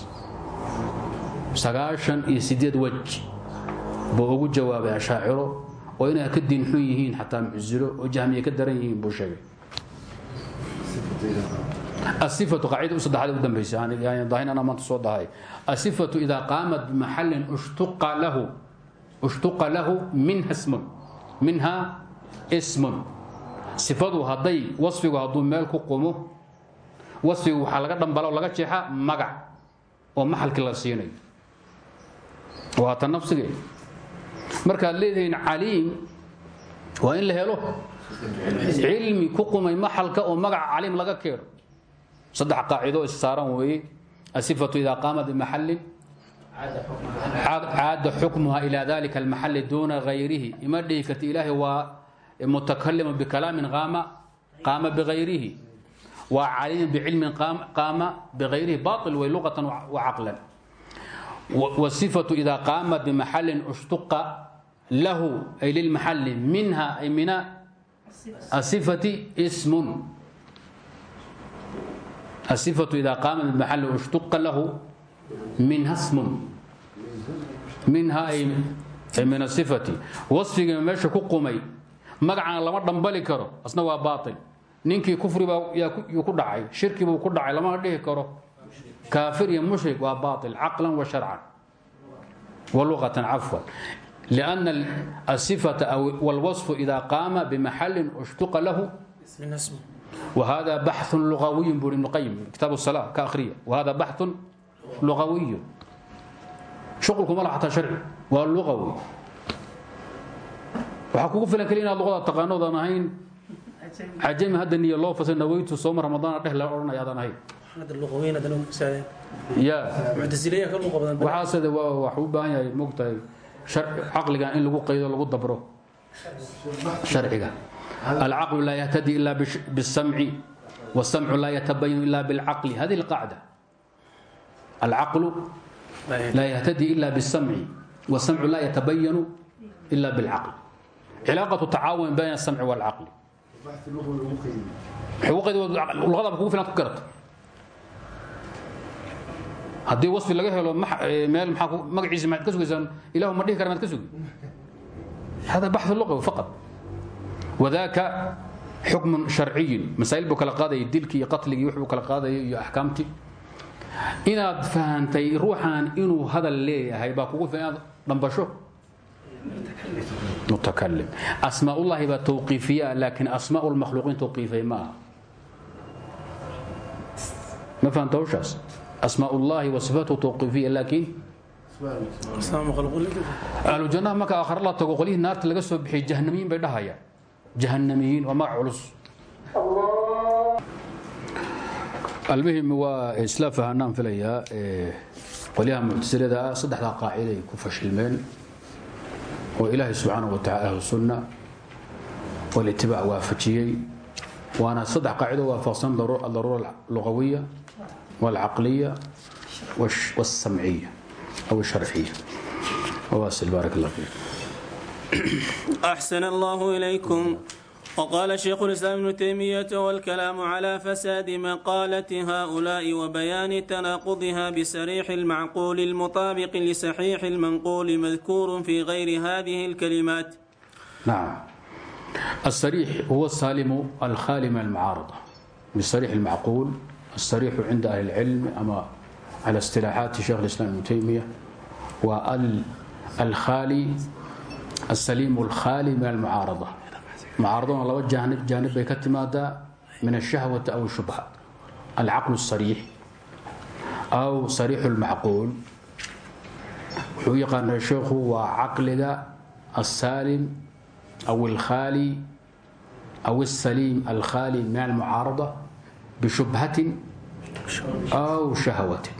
sagaashan iyo sideed wej buu ugu jawaabay ashaaciro oo inay ka diin xun yihiin xataa mucusilo oo jahmiye ka daran yihiin buu sheegay asifatu qaacidau saddexaad u dambaysa daahin ana maanta soo dahay asifatu idaa qaamat bimaxallin ushtuqa lahu ushtuqa lahu minhaa ismun sifadu hadday wasfigu hadduu meel ku qumo wasfigu waxaa laga dhambala oo laga jeexaa magac oo maxalkii la siinayo. Waata nafsigee markaad leedihiin caliim waa in la helo cilmi ku qumay maxalka oo magaca caliim laga keeno. Saddex qaacido issaaran weeye. Asifatu idaa qaama bimaxallin caada xukmuha ilaa dalika almaxalli duuna gayrihi ima dhihi karti ilaahay waa mutakalimu bikalaamin qaama qaama bigayrihi waa caliimin bicilmin qaama bigayrihi bail way luqatan wa caqlan والصفة إذا قامت بمحل اشتق له أي للمحل منها أي من الصفة اسم الصفة إذا قام بمحل اشتق minha smun minha ay min asifati. Wasfiga meesha ku qumay. Magacana lama dhambali karo asna waa baail ninkii kufribaauu ku dhacay shirkibuu ku dhacay lamana dhihi karo. Kaafir iyo mushrik waa baail caqlan wa sharcan. Wa luqatan cafwan. Lianna asifata walwasfu idaa qaama bimaxallin ushtuqa lahu. Wahada baxun luqawiyin buu ibnu qayim kitaab sala ka ahriya wahada بحث لغوي شغلكم ولا حتى شرعي واللغوي وحكوكو في الكلين اللغة تقانو ذا نهين عجمي هذا النية الله فسن نويت صوم رمضان أده لا أرنا يا ذا نهين هذا اللغويين هذا لهم سادين يا معتزلية كلهم قبضان وحاسد وحوبان يا مقتل شرع عقلك إن لغو قيد لغو دبره شرعك العقل لا يهتدي إلا بش- بالسمع إلا بالسمع والسمع لا يتبين إلا بالعقل علاقة التعاون بين السمع والعقل بحث اللغة والمقيم حقوقي الغضب كوفي لا تكرت haddii wasfi laga helo max- ee, meel maxaa ku- magaciisa maxaad ka sugaysaan ilahu ma dhihi kara maad ka sugi hada baxu luqawi faqad wadaaka xukmun sharciyin masaa'il buu kala qaadayay dilkii iyo qatligii wuxuu kala qaadayay iyo axkaamtii inaad fahantay ruuxan inuu hadal leeyahay baa kugu filan inaad dhambasho? Mutakalim baa tawqiifiyaa laakiin asmaa lmakhluuqiin tawqiifay ma aha ma fahamta hawshaas? Asmaaullahi wa sifaatuhu tawqiifiya laakiin ahlu jannaha marka aakhare la tago qolyihii laga soo bixiyay jahanamiyiin bay dhahayaan jahanamiyiin waa magac culus almuhim waa isla fahanaan filayaa qolyaha muctasilada ah saddexdaa qaaciday ku fashilmeen oo ilaahay subxaanahu wa tacala walitibaac waafajiyey waana saddex qaacido waafaqsan adaruura luqawiya walcaqliya wاsamciya aw sharciya waasil baara اllah fiik. Axsan allah ilaykum. وقال شيخ الإسلام ابن تيمية والكلام على فساد مقالة هؤلاء وبيان تناقضها بسريح المعقول المطابق لصحيح المنقول مذكور في غير هذه الكلمات نعم الصريح هو السالم الخالي من المعارضة بالصريح المعقول الصريح عند أهل العلم أما على اصطلاحات شيخ الإسلام ابن تيمية والخالي السليم الخالي من المعارضة mucaaradoona laba jaanib jaanib bay ka timaadaa min ashahwati aw shubha alcaql sariix aw sariix lmacquul wuxuu yaqaana sheekhu waa caqliga asaalim aw alkhaali aw asaliim alkhaali min almucaarada bishubhatin aw shahwatin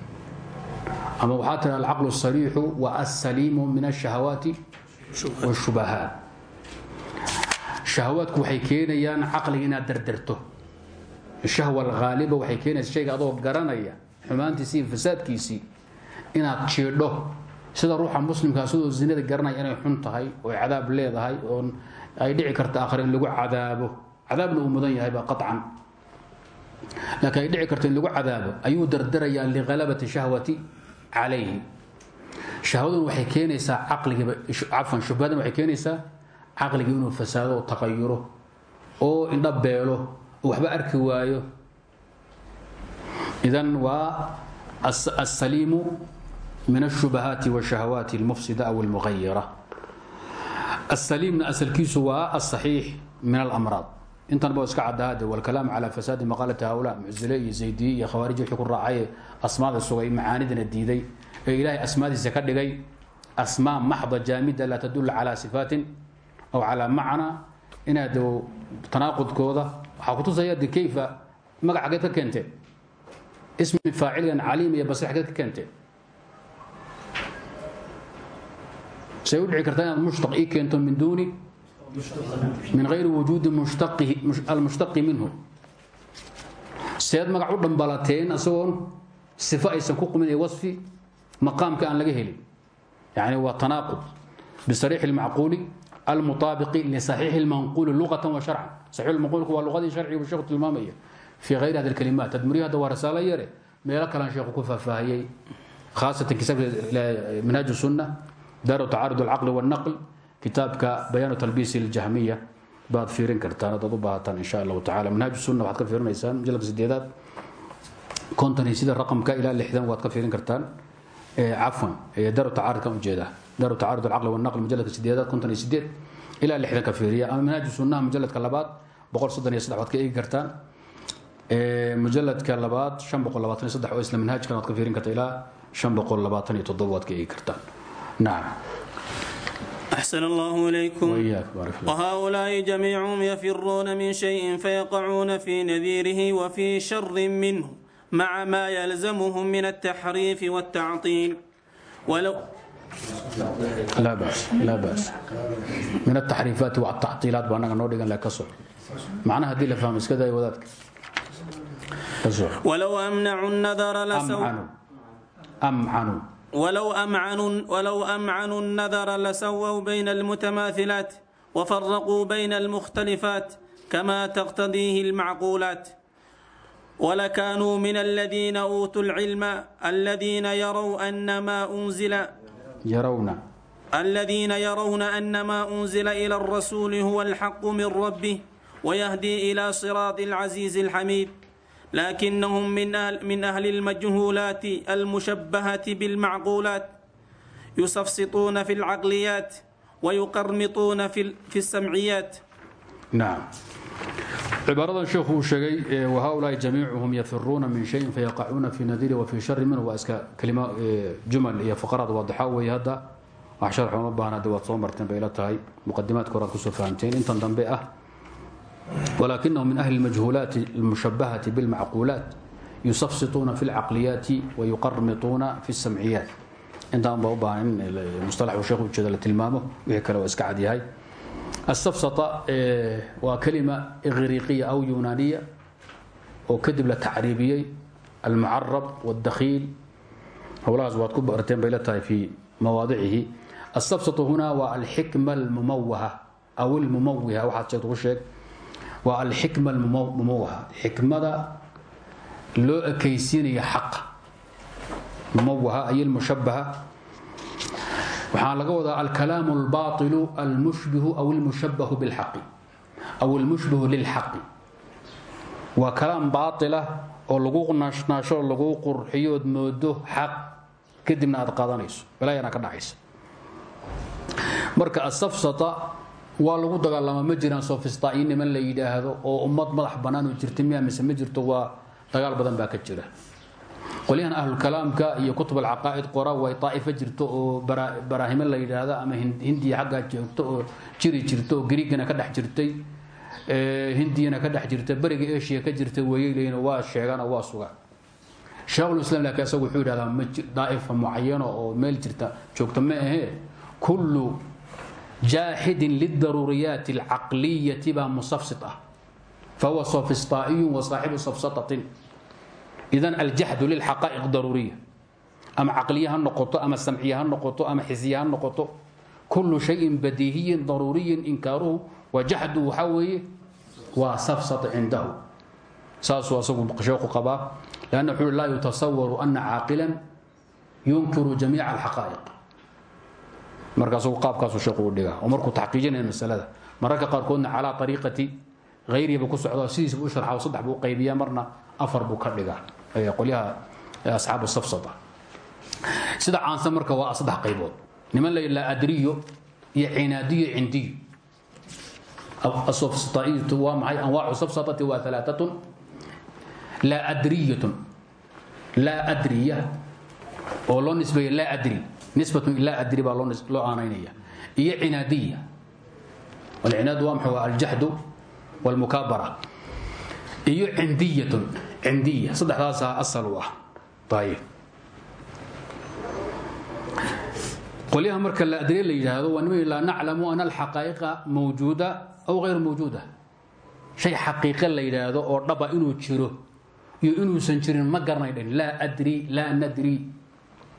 ama waxaa tira alcaql sariixu waa asaliimu min ashahawaati wshubahaat shahwaadku waxay keenayaan caqliga inaad dardarto. Shahwa alhaaliba waxay keenaysa shayga adoo garanaya xumaantiisii iyo fasaadkiisii inaad jiidho sida ruuxa muslimkaa sidoo zinada garanaya inay xun tahay oy cadaab leedahay oon ay dhici karto aakhare lagu cadaabo. Cadaabna uu mudan yahayba qacan laakiin dhici karto lagu cadaabo ayuu dardarayaa lihalabati shahwati calayhi. Shahwaduna waxay keenaysaa caqligiiba cafan shubhadan waxay keenaysaa caqliga inuu fasaado oo taqayuro oo indho beelo waxba arki waayo. Idan waa asaliimu min ashubahaati washahawaati almufsida aw almuqayira asaliimna asalkiisu waa asaxiix min alamraad. Intanba waa iska caddaade walkalaam calaa fasaadi maqaalati hawla mucsile iyo zaydiye iyo khawaarij ku raacay asmaada sugay macaanidana diiday ee ilaahay asmaadiisa ka dhigay asmaa maxda jaamida laa tadul calaa sifaatin oo calaa macna inaad tanaaqudkooda waxaa kutusaya de kayfa magac xageed ka keentee ismi faacilgan caliim iyo basri xageed ka keentee say u dhici kartaa inaad mushtaq ii keento min duuni min hayri wujuudi almushtaqi minhu seed magac u dhambalateen isagoon sifo aysan ku qumin ee wasfi maqaamka aan laga helin yani waa tanaaqud bisariixi اlmacquuli almuaabiqi lsaxiixi lmanquuli luqatan wa sharcan saxiixulmanquulku waa luqadii sharcigu sheekhu tilmaamaya fii hayri hadi lkalimaat tadmuriya hadda waa rasaalo yare meelo kalean sheekhu ku faahfaahiyey khaasatan kitaabka minhaaj sunna daaru tacaarud alcaqli wاlnaql kitaabka bayaanu talbiisi ljahmiya baad fiirin kartaan adaad u baahataan insha allahu tacala minhaaj sunna waxaad ka fiirinaysaan mujaladka sideedaad konton iyo sida raqamka ilaa lixdan waad ka fiirin kartaan cafwan daaru tacaarudkan u jeedaa daaru tacaarud alcaqli wاlnaql mujalladka sideedaad konton iyo sideed ilaa lixdan ka fiiriya ama minhaaj sunnaha mujalladka labaad boqol soddon iyo saddex waad ka eegi kartaan mujaladka labaad an boqol labaatan iyo saddex oo isla manhaajkan waad ka fiirin karta ilaa an boqol labaatan iyo toddoba waad ka eegi kartaan nacam أحسن الله إليكم وإياك بارك الله وهؤلاء جميعهم يفرون من شيء فيقعون في نذيره وفي شر منه مع ما يلزمهم من التحريف والتعطيل ولو min ataxriifaati wataciilaat ba anaga noo dhigan ka soo macnaha haddii la fahmo iska daaya wadaadka wlow amcanuu nadara lasawow bayna almutamaahilaat wafaraquu bayna almukhtalifaat kama taqtadiihi almacquulaat walakaanuu min aladiina uutuu lcilma aladiina yarow ana ma unzila يرون الذين يرون أن ما أنزل إلى الرسول هو الحق من ربه ويهدي إلى صراط العزيز الحميد لكنهم من أهل, من أهل المجهولات المشبهة بالمعقولات يسفسطون في العقليات ويقرمطون في, في السمعيات نعم cibaaradan sheekhu uu sheegay wahaulaai jamiicuhum yafiruuna min shayin fayaqacuuna fi nadiri wa fii shari minhu. Waa iska jumal iyo faqaraad waadaxaa wey hadda. Wax sharx uma baahna de waad soo marteen bay la tahay. Muqadimaadka horaad ku soo fahamteen intan dambe ah. Walaakinahu min ahli lmajhuulaati almushabahati bilmacquulaat yusafsituuna fi lcaqliyaati wa yuqarmituuna fi samciyaat. Intaan baa u baahan in musalaxu sheekh ujeeda la tilmaamo wixii kale waa iska cadyahay astabsata waa kalima igriiqiya aw yunaaniya oo kadib la tacriibiyey almucarab wاdakhiil howlahaas waad ku barteen bay la tahay fii mawaadicihi astabsatu hunaa waa alxikma almumawaha aw ilmumawiha waxaad sheegto ku sheeg waa alxikma almumawaha xikmada loo ekaysiinaya xaqa mumawaha ay almushabaha waxaa laga wadaa alkalaam اlbaطilu almushbihu aw اlmushabahu biاlxaqi aw اlmushbihu lilxaqi waa kalaam baaطila oo lagu naashnaasho oo lagu qurxiyo ood moodo xaq kadibna aad qaadanayso balaayana ka dhacaysa marka asafsata waa lagu dagaalama ma jiraan sofistaayi niman la yidhaahdo oo ummad madax bannaan oo jirta miya mise ma jirto waa dagaal badan baa ka jira qolyahan ahlulkalaamka iyo kutub alcaqaa'id qora way daa'ifo jirto oo baraahimo la yidhaahda ama hindiya xaggaa joogto oo jiri jirto oo griigana ka dhex jirtay hindiyana ka dhex jirta beriga eshiya ka jirta weeyeyleyn waa sheegana waa sugaan sheekhulislam laakiin asagu wuxuu yidhahdaa ma daa'ifa mucayano oo meel jirta joogta ma ahee kullu jaaxidin lidaruuriyaati alcaqliyati baa musafsit ah. Fahuwa sofistaa'iyun wa saaxibu safsatatin idan aljaxdu lilxaqaa'iq daruuriya ama caqliya ha ama samciya ha ama xisiya ha kullu shayin badiihiyin daruuriyin inkaaruhu wa jaxdu waxaa weeye waa safsat cindahu saasuu asagu sheeku qabaa. Lanna wuxuu laa yutasawaru ana yunkiru jamiica alxaqaa'iq marka asagu qaabkaasuu sheeku u dhigaa oo masalada. Mararka qaarkoodna calaa ariiqati hayrihiba ku socdo sidiisbu u sharxa saddex buu u qaybiyaa marna afar buu ka dhigaa qolyaha asxaabu safsata sida caansan marka waa saddex qaybood. Niman la yidhaha adriyo iyo cinaadiyo cindiyo. Asofsataiyatu waa maxay? Anwaacu safsatati waa alaaatun laa adriyatun. Laa adriya. Oo loo nisbeeya laa adri. Nisbatun ilaa adri baa loo aanaynaya. Iyo cinaadiya. Alcinaad waa maxay? Waa aljaxdu walmukaabara iyo cindiyatun cindiya saddexdaasaa asal u ah. Ayib qolyaha marka adriye la yidhaahdo waa nima laa naclamu ana alxaqaa'iqa mawjuuda aw hayr mawjuuda. Shay xaqiiqe la yidhaahdo oo dhaba inuu jiro iyo inuusan jirin ma garanay dhen laa adri laa nadri.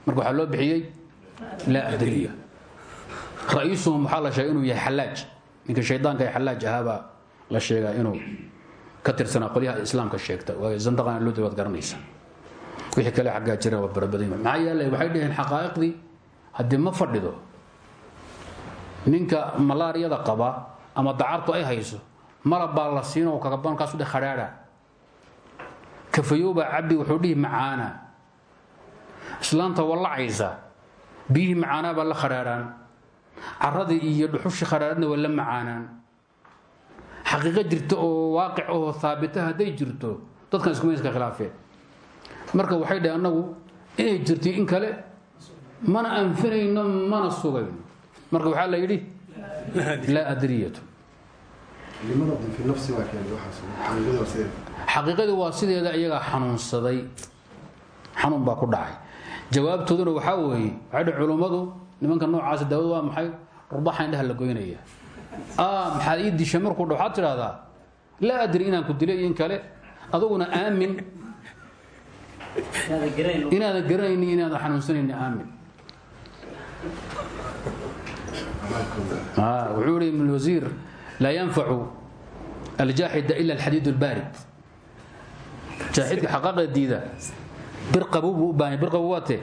Marka waxaa loo bixiyey laa adriya. Ra'iisuhum waxaa la inuu yahay xallaaj ninka shaydaanka ee xallaaj ahaabaa la sheegaa inuu ka tirsanaa qolyaha islaamka sheegta. Waa zandaqana loo waad garanaysa. Wixii kale xaggaa jira waa barabadan maxaa yeelay waxay dhaheen xaqaa'iqdii haddii ma fadhido ninka malaariyada qaba ama dacartu ay hayso malab baa la siinoo kagabankaasu dhe khadhaadha kafayoobaa cabdi wuxuu dhihi macaana. Islaanta wallacaysa biyihii macaanaa baa la khadhaadhaan caradii iyo dhuxushii khadhaadhadna waa la macaanaan xaqiiqo jirta oo waaqic oo haabita hadday jirto dadkan iskumayska khilaafeen marka waxay dhaheen annagu inay jirto in kale mana anfinayno mana sugayno marka waxaa la yidhi laa adriyatu. Xaqiiqadii waa sideeda iyaga xanuunsaday. Xanuun baa ku dhacay. Jawaabtooduna waxaa weeye waxay dhhen nimanka noocaasa daawada waa maxay? Rubaxa indhaha la goynaya Ah, maxaad ii dishay markuu dha waxaad tidhahdaa laa adri inaan ku dilay in kale aduguna aamin. Inaadan ah, diida. Bir qabow buu bir qabow waate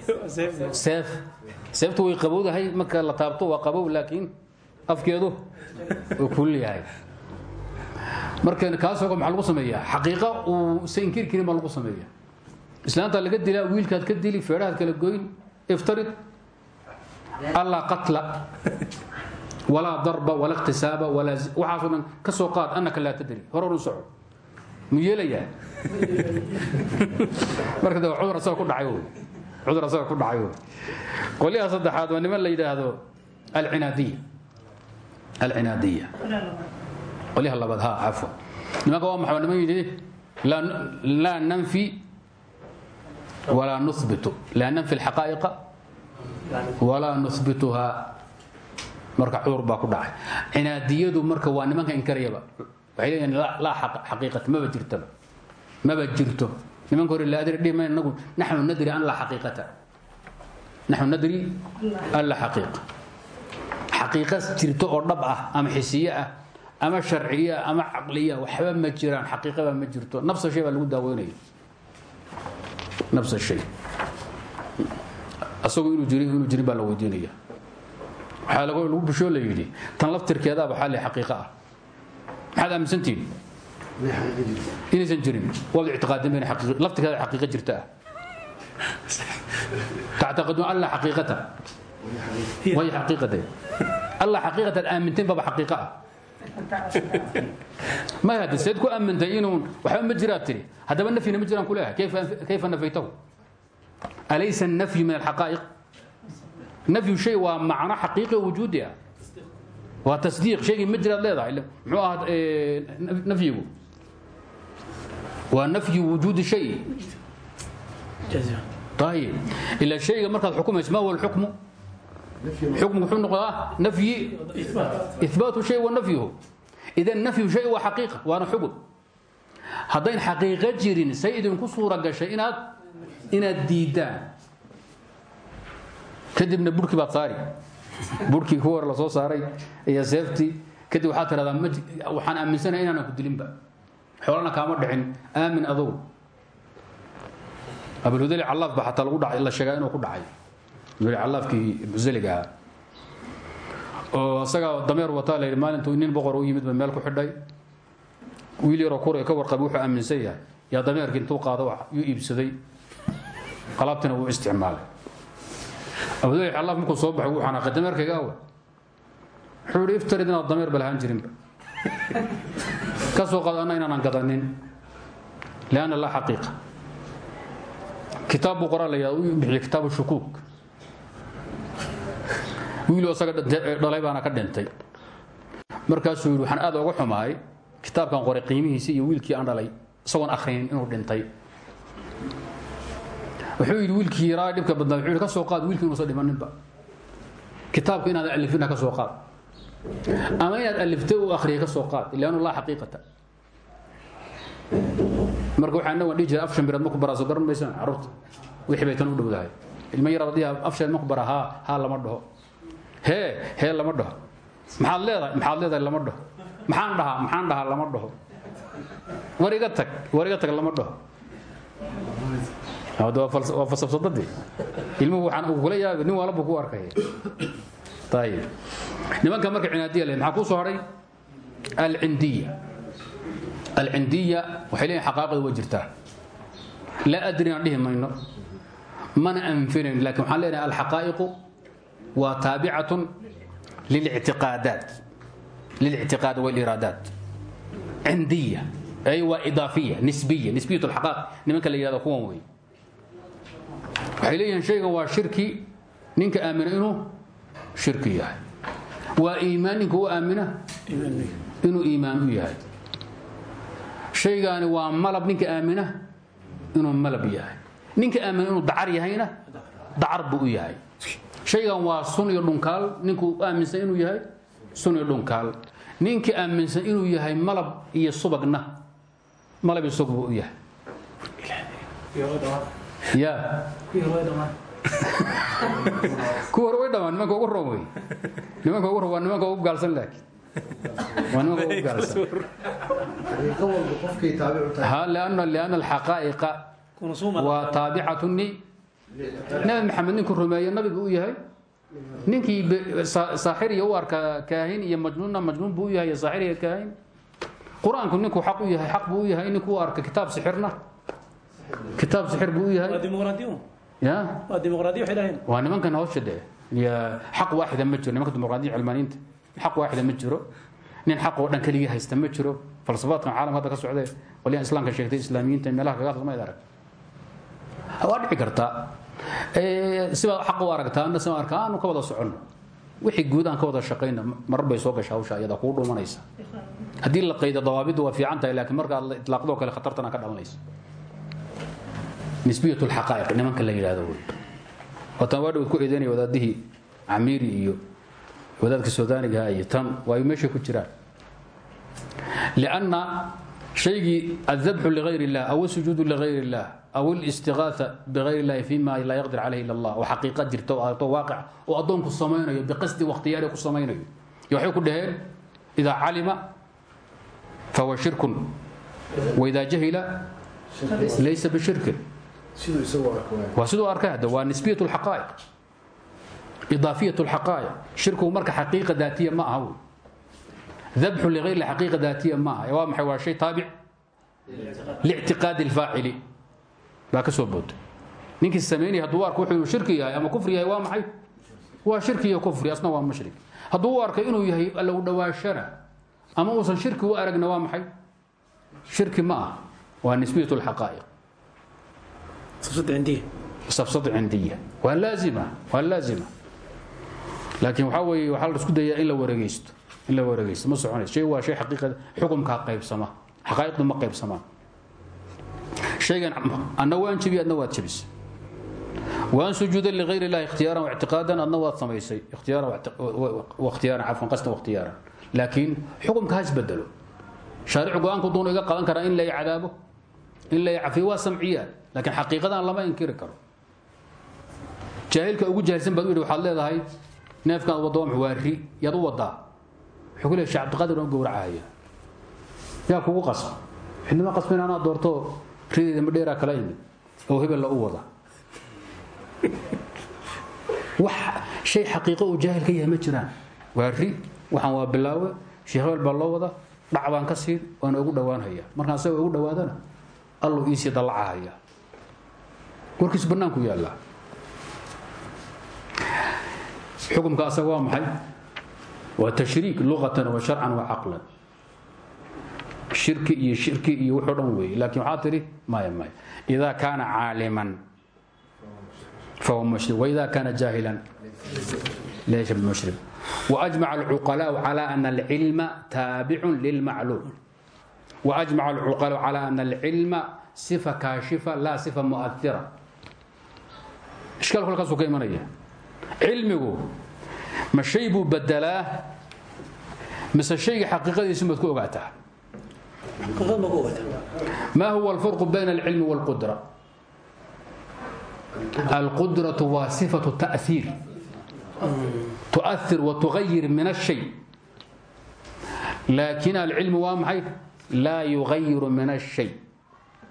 seef. Seeftu way qabowdahay. Marka la taabto waa qabow laakiin afkeedu uu kulul yahay. Marka kaasoo maxaa lagu sameeyaa? Xaqiiqa uu sa inkiri karin baa lagu sameeya islaanta laga dilaa wiilkaad ka dili feedhahaad kala goyn iftarid allaa qatla walaa darba walaa iqtisaaba walaa waxaasoo dhan qaad annaka laa tadri. Hore oru soco. Mu yeelayaa? Marka waa cudur asaga ku dhacay wey cudur asaga ku dhacay wey qolyaha saddexaad waa niman la yidhaahdo alcinaadiya alcinaadiya qolyaha labaad ha cafwa nimanka waa maxaa niman yidhi laa nanfi walaa nuhbitu laa nanfi alxaqaa'iqa walaa nuhbituha marka cudur baa ku dhacay cinaadiyadu marka waa nimanka inkarayaba waxay leeyihiin laa laa xaq- xaqiiqata maba jirtaba maba jirto nimanka hore laa adri dhihi mayna nagu naxnu nadri an laa xaqiiqata naxnu nadri an laa xaqiiqa xaqiiqa jirto oo dhab ah ama xisiye ah ama sharciya ama caqliya waxba ma jiraan xaqiiqaba ma jirto. Nafs shay baa lagu daaweynaya nafs shay. Asagu inuu jiri inuu jirin baa la weydiinaya waxaa lagu bishoo la yidhi tan laftirkeedaaba xalli xaqiiqa ah. Maxaad aaminsantihin inaysan jirin. Waad ictiqaadin bayna laftirkeeda xaqiiqa jirta ah. Tactaqidun alla xaqiiqata way xaqiiqatay. Alla xaqiiqatan aamintaynbaba xaqiiqo ah. Maya d seed ku aamintay inuu waxba ma jiraad tiri haddaba nafyina ma jiraan kuleehay kayfa nafaytahu? Alaysa anafyu min alxaqaa'iq? Nafyu shay waa macno xaqiiqi wujuudi ah. Waa tasdiiq. Shaygii ma jiraad leedahay. Muxuu ahaa nafyigu? Waa nafyu wujuudi shay. Ayib ilaa shayga markaad xukumayso ma huwa alxukmu? xukmku wuxuu noqdaa nafyi ibaatu shay wa nafyuhu idan nafyu shay waa xaqiiqa waana xugun haddayn xaqiiqo jirin say idinku suura gashay inaad inaad diiddaan kadibna burhkii baad saari burhkii ku hore la soo saaray iyo seeftii kadib waxaad tiradaa waxaan aaminsanaya inaanan ku dilinba xoolana kaama dhicin aamin adugu abulhudali callaaf ba xataa la sheegaa inuu ku dhacay abulhudali callaafkii musaliga ahaa oo isagaa dameer wataa la yidhi maalintuu nin boqor u yimid ba meel ku xidhay. Wiil yaroo kur ka warqabay wuxuu aaminsan yahay. Yaa dameerkii intuu qaado yuu iibsaday. Qalaabtina wuu isticmaalay. Abulhudali callaaf markuu soo baxay wuu xanaaqay dameerkayga awa wuxuu yidhi iftarid inaad dameer ba lahaan jirinba. Ka soo qaado anna inaanan gadanin lianna laa xaqiiqa. Kitaab buu qoraa la yidhahdo uu bixiyey kitaabu shukuuk asaga dhintay- dhalay baana ka dhintay. Markaasuu yidhi waxaan aad uga xumahay kitaabkan qoray qiimihiisii iyo wiilkii aan dhalay isagoon akhrinin inuu dhintay. Wuxuu yidhi wiilkii yaraa dhibka badnaa. Wuxuu yidhi ka soo qaad wiilkii inuusan dhimaninba kitaabka inaad alifina ka soo qaad. Ama inaad aliftay uu akhriyay ka soo qaad ilaanu laa xaqiiqata. Marka waxaa inagu dhihi jiray af shambireed maku baraa soo garan maysaan carruurta. Wixii bay tan u dhowdahay. Ilmo yar adiga afsheed maku bara haa haa lama dhaho hee hee lama dhaho. Maxaad leedahay? Maxaad leedahay lama dhaho. Maxaan dhahaa? Maxaan dhahaa lama dhaho. War iga tag. War iga tag lama dhaho. Waa fasabsadadii ilmuhu waxaan kula yaabay nin waalaba ku arkaya ayib nimanka marka cinaadiya leh maxaa kuu soo hadhay alcindiya. Alcindiya waxay leeyihiin xaqaaqada way jirtaa laa adri aan dhihi mayno. Mana anfinayn laakiin waxaan leenahay alxaqaa'iqu waa taabicatun lilictiqaad waliraadaat cindiya ay waa idaafiya nisbiya nisbiyat alxaqaaq nimanka la yihahdo kuwan wey waxay leeyihiin shaygan waa shirki ninka aamina inuu shirki yahay. Waa iimaan ninka u aamina inuu iimaan u yahay. Shaygaani waa malab ninka aamina inuu malab yahay. Ninka aamina inuu dacar yahayna dacar buu u yahay shaygan waa sun iyo dhunkaal. Ninkuu aaminsan inuu yahay sun iyo dhunkaal. Ninka aaminsan inuu yahay malab iyo subagna. Malab iyo subag buu u yahay. Ya. Kuwa hore way dhamaan nimanka ugu roon wey nimanka ugu roon waa nimanka ugu gaalsan laakiin. Waa nimanka ugu gaalsan. Ha lianna lianna alxaqaa'iqa waa taabicatu ni nabi maxamed ninkuu rumeeye nabi buu u yahay? Ninkii saaxir iyo u arka kaahin iyo majnuunna majnuun buu u yahay iyo saaxir iyo kaahin? Qur'aanku ninkuu xaq u yahay xaq buu u yahay ninkuu u arka kitaab sixirna. Kitaab sixir buu u yahay. Ya? Waa nimankan hawsha de xaq waaxida ma jiro nimanka dimuqraadiya cilmaaniinta xaq waaxida ma jiro. Nin xaq oo dhan keligii haysta ma jiro. Falsafaadkan caalam hadda ka socdee qolyahan islaamka sheegtay islaamiyiinta meelaha kaga hadlama arag waa dhici kartaa sibaad xaq u aragtaa anna sima arkaa aanu ka wada soconno wixii guud aan ka wada shaqayna marar bay soo gasha hawsha iyada kuu dhumanaysa. Haddii la qaydo dawaabiddu waa fiican tahay laakiin marka aad itlaaqdoo kale khatartana ka dhalanaysa. Nisbiyat lxaqaa'iq nimanka la yidhahdo wey. Waatan waa dhawad ku eedeynaya wadaadihii camiiri iyo wadaadka sudaanigaha iyo tan waayu meeshay ku jiraan. Lianna shaygii adabxu ligayr illah aw asujuudu ligayr illah aw alistigaatha bigayr illahi fima laa yaqdir caleyhi illa allah. Oo xaqiiqa jirta oo ato waaqic oo addoonku samaynayo biqasdi wakhtiyaari ku samaynayo. Iyo waxay ku dhaheen idaa calima fahuwa shirkun waidaa jahila laysa bishirkin. Waa siduu arkay hadda waa nisbiyat lxaqaa'iq idaafiyat lxaqaa'iq shirkigu marka xaqiiqa daatiya ma aha dabxu ligayr xaqiiqa daatiya ma aha waa maxay waa shay taabic lictiqaadi alfaacili baa ka soo booda ninkii samaynaya hadduu arko wuxuu shirki yahay ama kufri yahay waa maxay waa shirki iyo kufri asna waa mushrik hadduu u arkay inuu yahay allow dhawaashana ama uusan shirki u aragna waa maxay shirki ma ah waa nisbiyat lxaqaa'iq sabsad cindiya waa laazima waa laazima laakiin waxaa weeye waxaa la isku dayaa in la wareegeysto in la wareegeysto. Ma soconayso. Shay waa shay xaqiiqada xukumkaa qaybsama. Xaqaa'iqdu ma qaybsamaan shaygan adna waan jebiye adna waad jebisay waan sujuuda ligayr illahi ikhtiyaaran waictiqaadan adna waad samaysay. Ikhtiyaaran cafwan qasdan wakhtiyaaran laakiin xukumka ha isbedelo shaaricu go'aanku duunu iga qadan karaa in la cadaabo in la cafiyo waa samciyaad. Laakiin xaqiiqadan lama inkiri karo. Jaahilka ugu jaahilsan baad u yidhi waxaad leedahay neefkan waa waa ri yaad u wadaa wuxuu ku leeyahay sheekh cabdiqaadir oo gowracaya yaa kugu qasba xidnima qasbin anaa doorto rideeda madheeraa kala imid oo hebel la u wada. Wax shay xaqiiqo uu jaahil ka yahay ma jiraan. Waa ri waxaan waa bilaawe sheekh hebel loo wada dhac ka siin waana ugu dhowaanhaya markaan asaga ugu dhowaadana allu iisii dallacahaya warkiisu bannaanku yaallaa. Xukumka asaga waa maxay waa tashriik luqatan wa sharcan wa caqlan. Shirki iyo shirki iyo wuxoo dhan weeye laakiin waxaa tidhi maya maya. Idaa kaana caaliman fahuwa mushri waidaa kaana jaahilan laysa bimushrik waajmaca alcuqalaau calaa ana alcilma taabicun lilmacluum. Waajmaca alcuqalaau calaa ana alcilma sifa kaashifa laa sifa mu'ahira ishkaal kolkaasuu ka imanaya cilmigu ma shay buu bedelaa ما شيء بدلاه مثل شيء حقيقة اسمه تكون وقعتها ما هو الفرق بين العلم والقدرة القدرة وصفة التأثير تؤثر وتغير من الشيء لكن العلم وامحي laa yugayiru min الshay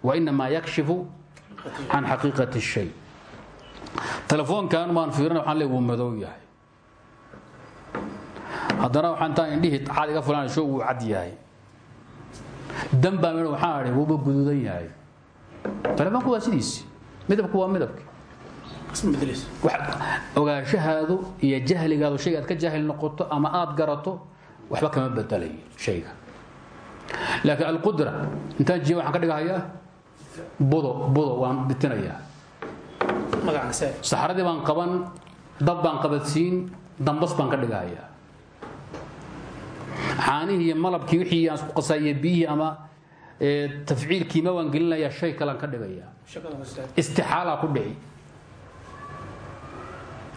wainamaa yakshifu can xaqiiqati الshay telefoonkan maan fiirina waxaan le wuu madow yahay haddana waxaan taa indhihii caad iga fulanayso wuu cad yahay. Dan baa midho waxaan adhi wuuba guduudan yahay. Telefoonku waa sidiisi midabku waa midabki. Ogaanshahaadu iyo jahligaadu shayga aad ka jaahil noqoto ama aad garato waxba kama bedelayo shayga. Laakiin alqudra intaan jiya waxaan ka dhigahayaa budo budo waan dhitinayaa saxradii baan qaban dab baan qabadsiin dambas baan ka dhigahayaa caanihii iyo malabkii wixii aan isku qasaye biyihii ama tafciilkiima waan gelinayaa shay kalaan ka dhigayaa istixaalaa ku dhici.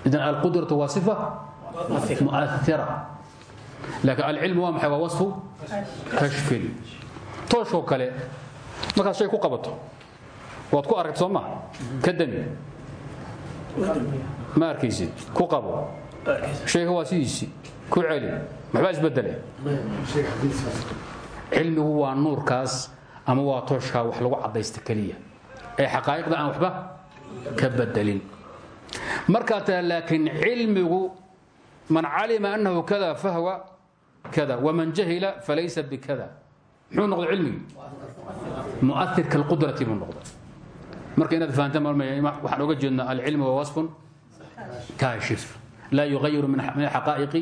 Idan alqudratu waa sifa muaira laakiin alcilmu waa maxay? Waa wasfu? Kashfin. Tooshoo kale markaad shay ku qabato waad ku aragta soo ma? Ka dami. Ma arkaysid ku qabo. Shayga waa sidiisii ku celi maxbaa isbedelay cilmigu waa nuurkaas ama waa tooshkaa wax lagu cadaysta keliya. Ee xaqaa'iqda aan waxba ka bedelin. Markaa taa laakiin cilmigu man calima annahu kada fahwa kada. Waman jahila falaysa bikada muxuu noqday cilmigii? Muairka alqudrati buu noqday. Marka inaad fahantaan waxaan oga jeednaa alcilmu wa wasfun kaashif. Laa yugayiru min xaqaa'iqi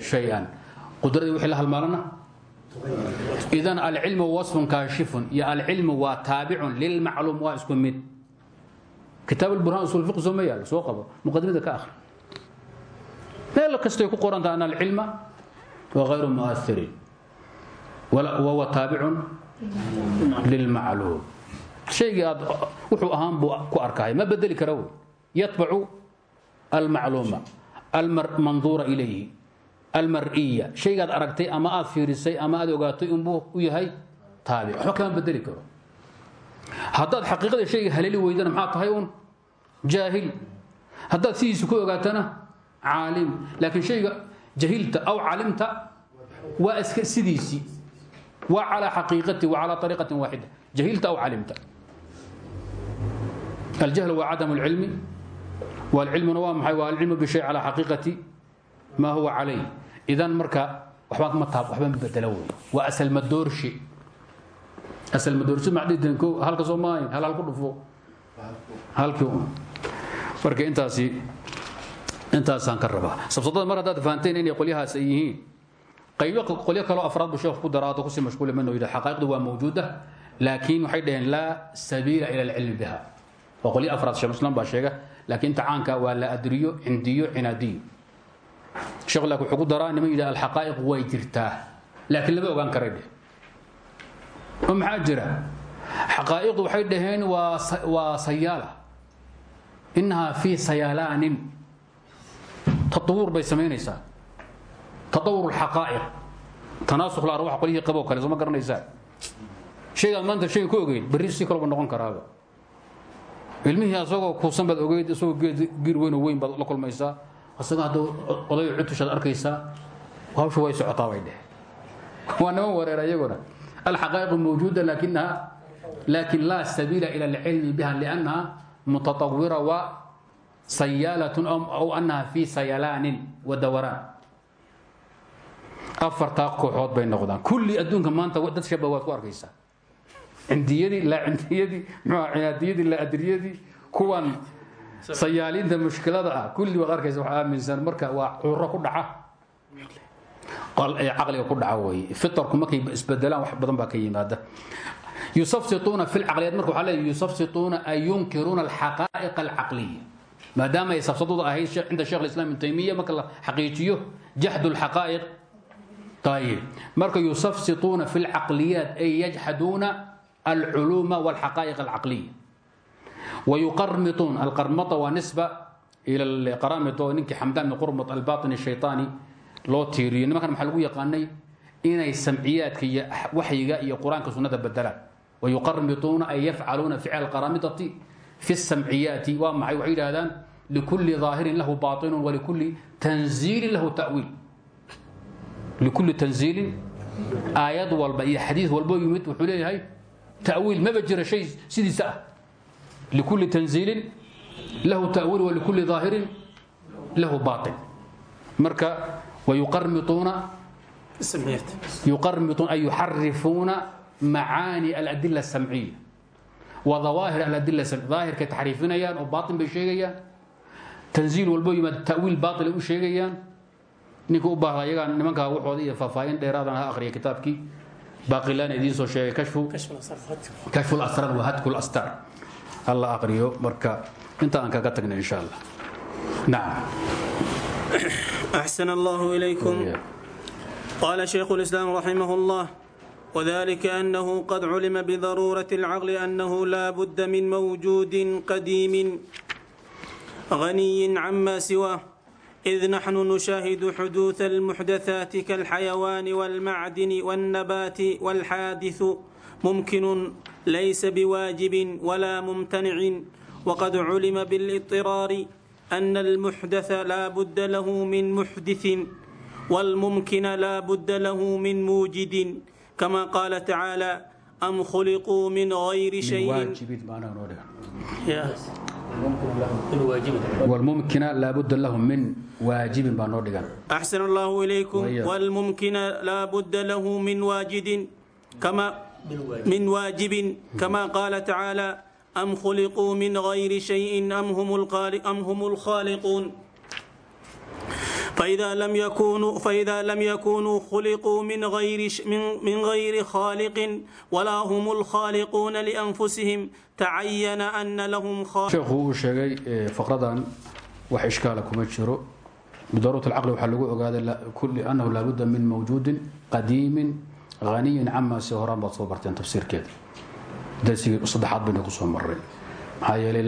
shay-an qudradii wixii la halmaalana? Idan alcilmu wasfun kaashifun iyo alcilmu waa taabicun lilmacluum waa isku mid. Kitaab alburhaan usul fiq soo ma yaalo soo qabo. Muqadimada ka akhri. Meel kastay ku qorantaha an alcilma wa غayru muahirin wahuwa taabicun lilmacluum. Shaygii aad wuxuu ahaan buu ku arkaya ma bedeli kara wey yatbacu almacluuma almanduura ilayhi almariya shaygaad aragtay ama aad fiirisay ama aad ogaatay inbuu u yahay taabic. Waxba kama bedeli karo. Haddaad xaqiiqada shayga haleeli weydana maxaa tahay uun? Jaahil. Haddaad sidiisa ku ogaatana caalim. Laakiin shayga jahiilta aw caalimta waa iska sidiisii waa calaa xaqiiqati wa calaa ariiqatin waaxida jahiilta aw calimta aljahl waa cadam اlcilmi wاlcilmuna waa maxay? Waa alcilmu bishay calaa xaqiiqati maa huwa calay idan marka wabama bedel w waa asalmadoorshi asalmadoorshi madn halka soomaaha hal hal ku dhufo. Halkii un marka intaas intaasaan ka rabaa. Sabsadada mar haddaad fahanteen inay qolyahaas ay yihiin qaybo qolyo kaleo afraad bu sheekh ku daraado ku sii mashhuul mano yidha xaqaaiqdu waa mawjuuda laakiin waxay dhaheen laa sabiila ila alcilmi biha waa qolyo afraad sheekhuislam baa sheega laakiin inta caanka ah waa la adriyo cindiyo cinaadiyo sheekh wuxuu ku daraa niman yidhi alxaqaa'iq way jirtaa. Laakiin lama ogaan karay dheh oo maxaa jira? Xaqaa'iqdu waxay dhaheen waa sayaala. Innahaa fii sayaalaanin. Tatawur bay samaynaysaa. Tatawur alxaqaa'iq tanaasukh la arwax qolyihii qaboo kale soo ma garanaysaa? Shaygaad maanta shayga ku ogeyd berri si kaleba noqon karaaba ilmihii asagoo kuusan baad ogeyd isagoo geed giir weyn oo weyn baad la kulmaysaa asagoo hadda oday cutushaad arkaysaa hawshu way socotaa bay dheh waa niman wareera iyaguna alxaqaa'iqu mawjuuda laakinaha laakin laa sabiila ila alcilmi biha liannaha mutatawira wa sayaalatun aw annaha fi sayalaanin wa afartaa kooxood bay noqdaan. Kulli adduunka maanta dad shaba waad ku arkaysaa cindiyadii laa cindiyadii muxuu cinaadiyadii laa adriyadii kuwan sayaaliinta mushkilada ah kulli waad arkaysa wax aaminsan marka waa curo ku dhaca. Caqliga ku dhaca weeye. Fitarku markay isbedelaan wax badan baa ka yimaada. Yusafsituuna fi lcaqliyaat marka waxaa leeyahy yusafsituuna ay yunkiruuna alxaqaa'iq alcaqliya. Maadaama ay safsadooda ahayd cinda sheekh islam ibn taymiya marka la xaqiijiyo jaxdu lxaqaa'iq ayib marka yusafsituuna fi lcaqliyaat ay yajxaduuna wayuqarmituun alqarmata waa nisba ila alqaramid oo ninkii xamdaan bin qurmud albaatini shaytaani loo tiiriyo nimankan maxaa lagu yaqaanay inay samciyaadka iyo waxyiga iyo qur'aanka sunnada bedelaan wayuqarmituuna ay yafcaluuna ficla alqaramidati fi samciyaati waa maxay waxay yidhaahdaan likulli ظaahirin lahu baaطinun walikulli tanziilin lahu tawiil likulli tanziilin aayad walba iyo xadiis walboo yimid wuxuu leeyahay tawiil maba jira shay sidiisa ah likulli tanziilin lahu ta'wiil walikulli daahirin lahu baatin marka wayuqarmituuna سمعت يقرمطون أي يحرفون معاني الأدلة السمعية وظواهر الأدلة السمعية ظاهر كتحريفين أيان وباطن بشيء تنزيل والبوي تأويل باطل وشيء نيكو باها يغان نمانكا وحوضي فافاين ديرادان ها أخرية كتابكي باقي لان إدين سو شيء كشف كشف الأسرار كشف الأسرار وهتك الأستار hala aqriyo marka inta aan kaga tagna insha alla axsan allahu ilaykum. Qaala shaykhu lislaam raximah llah wdalika anahu qad culima bidaruurati اlcaqli anahu laa budda min mawjuudin qadiimin غني عما سواه إذ نحن نشاهد حدوث المحدثات كالحيوان والمعدن والنبات والحادث ممكن ليس بواجب ولا ممتنع وقد علم بالاضطرار أن المحدث لا بد له من محدث والممكن لا بد له من موجد كما قال تعالى أم خلقوا من غير من شيء واجب معنا نورها يا والممكن لابد لهم من واجب بانودغان أحسن الله إليكم وإياك. والممكن لا بد له من واجد كما من واجب كما قال تعالى أم خلقوا من غير شيء أم هم الخالق أم هم الخالقون فإذا لم يكونوا فإذا لم يكونوا خلقوا من غير ش- من من غير خالق ولا هم الخالقون لأنفسهم تعين أن لهم خالق sheekhu uu sheegay ee, faqradan wax ishkaala kuma jiro bidarurat alcaqli waxaa lagu ogaaday la- kulli annahu laabudda min mawjuudin qadiimin ghaniyin cama si horaan baad soo barteen tafsiirkeeda darsigii saddexaad bayna ku soo maray maxaa yeelay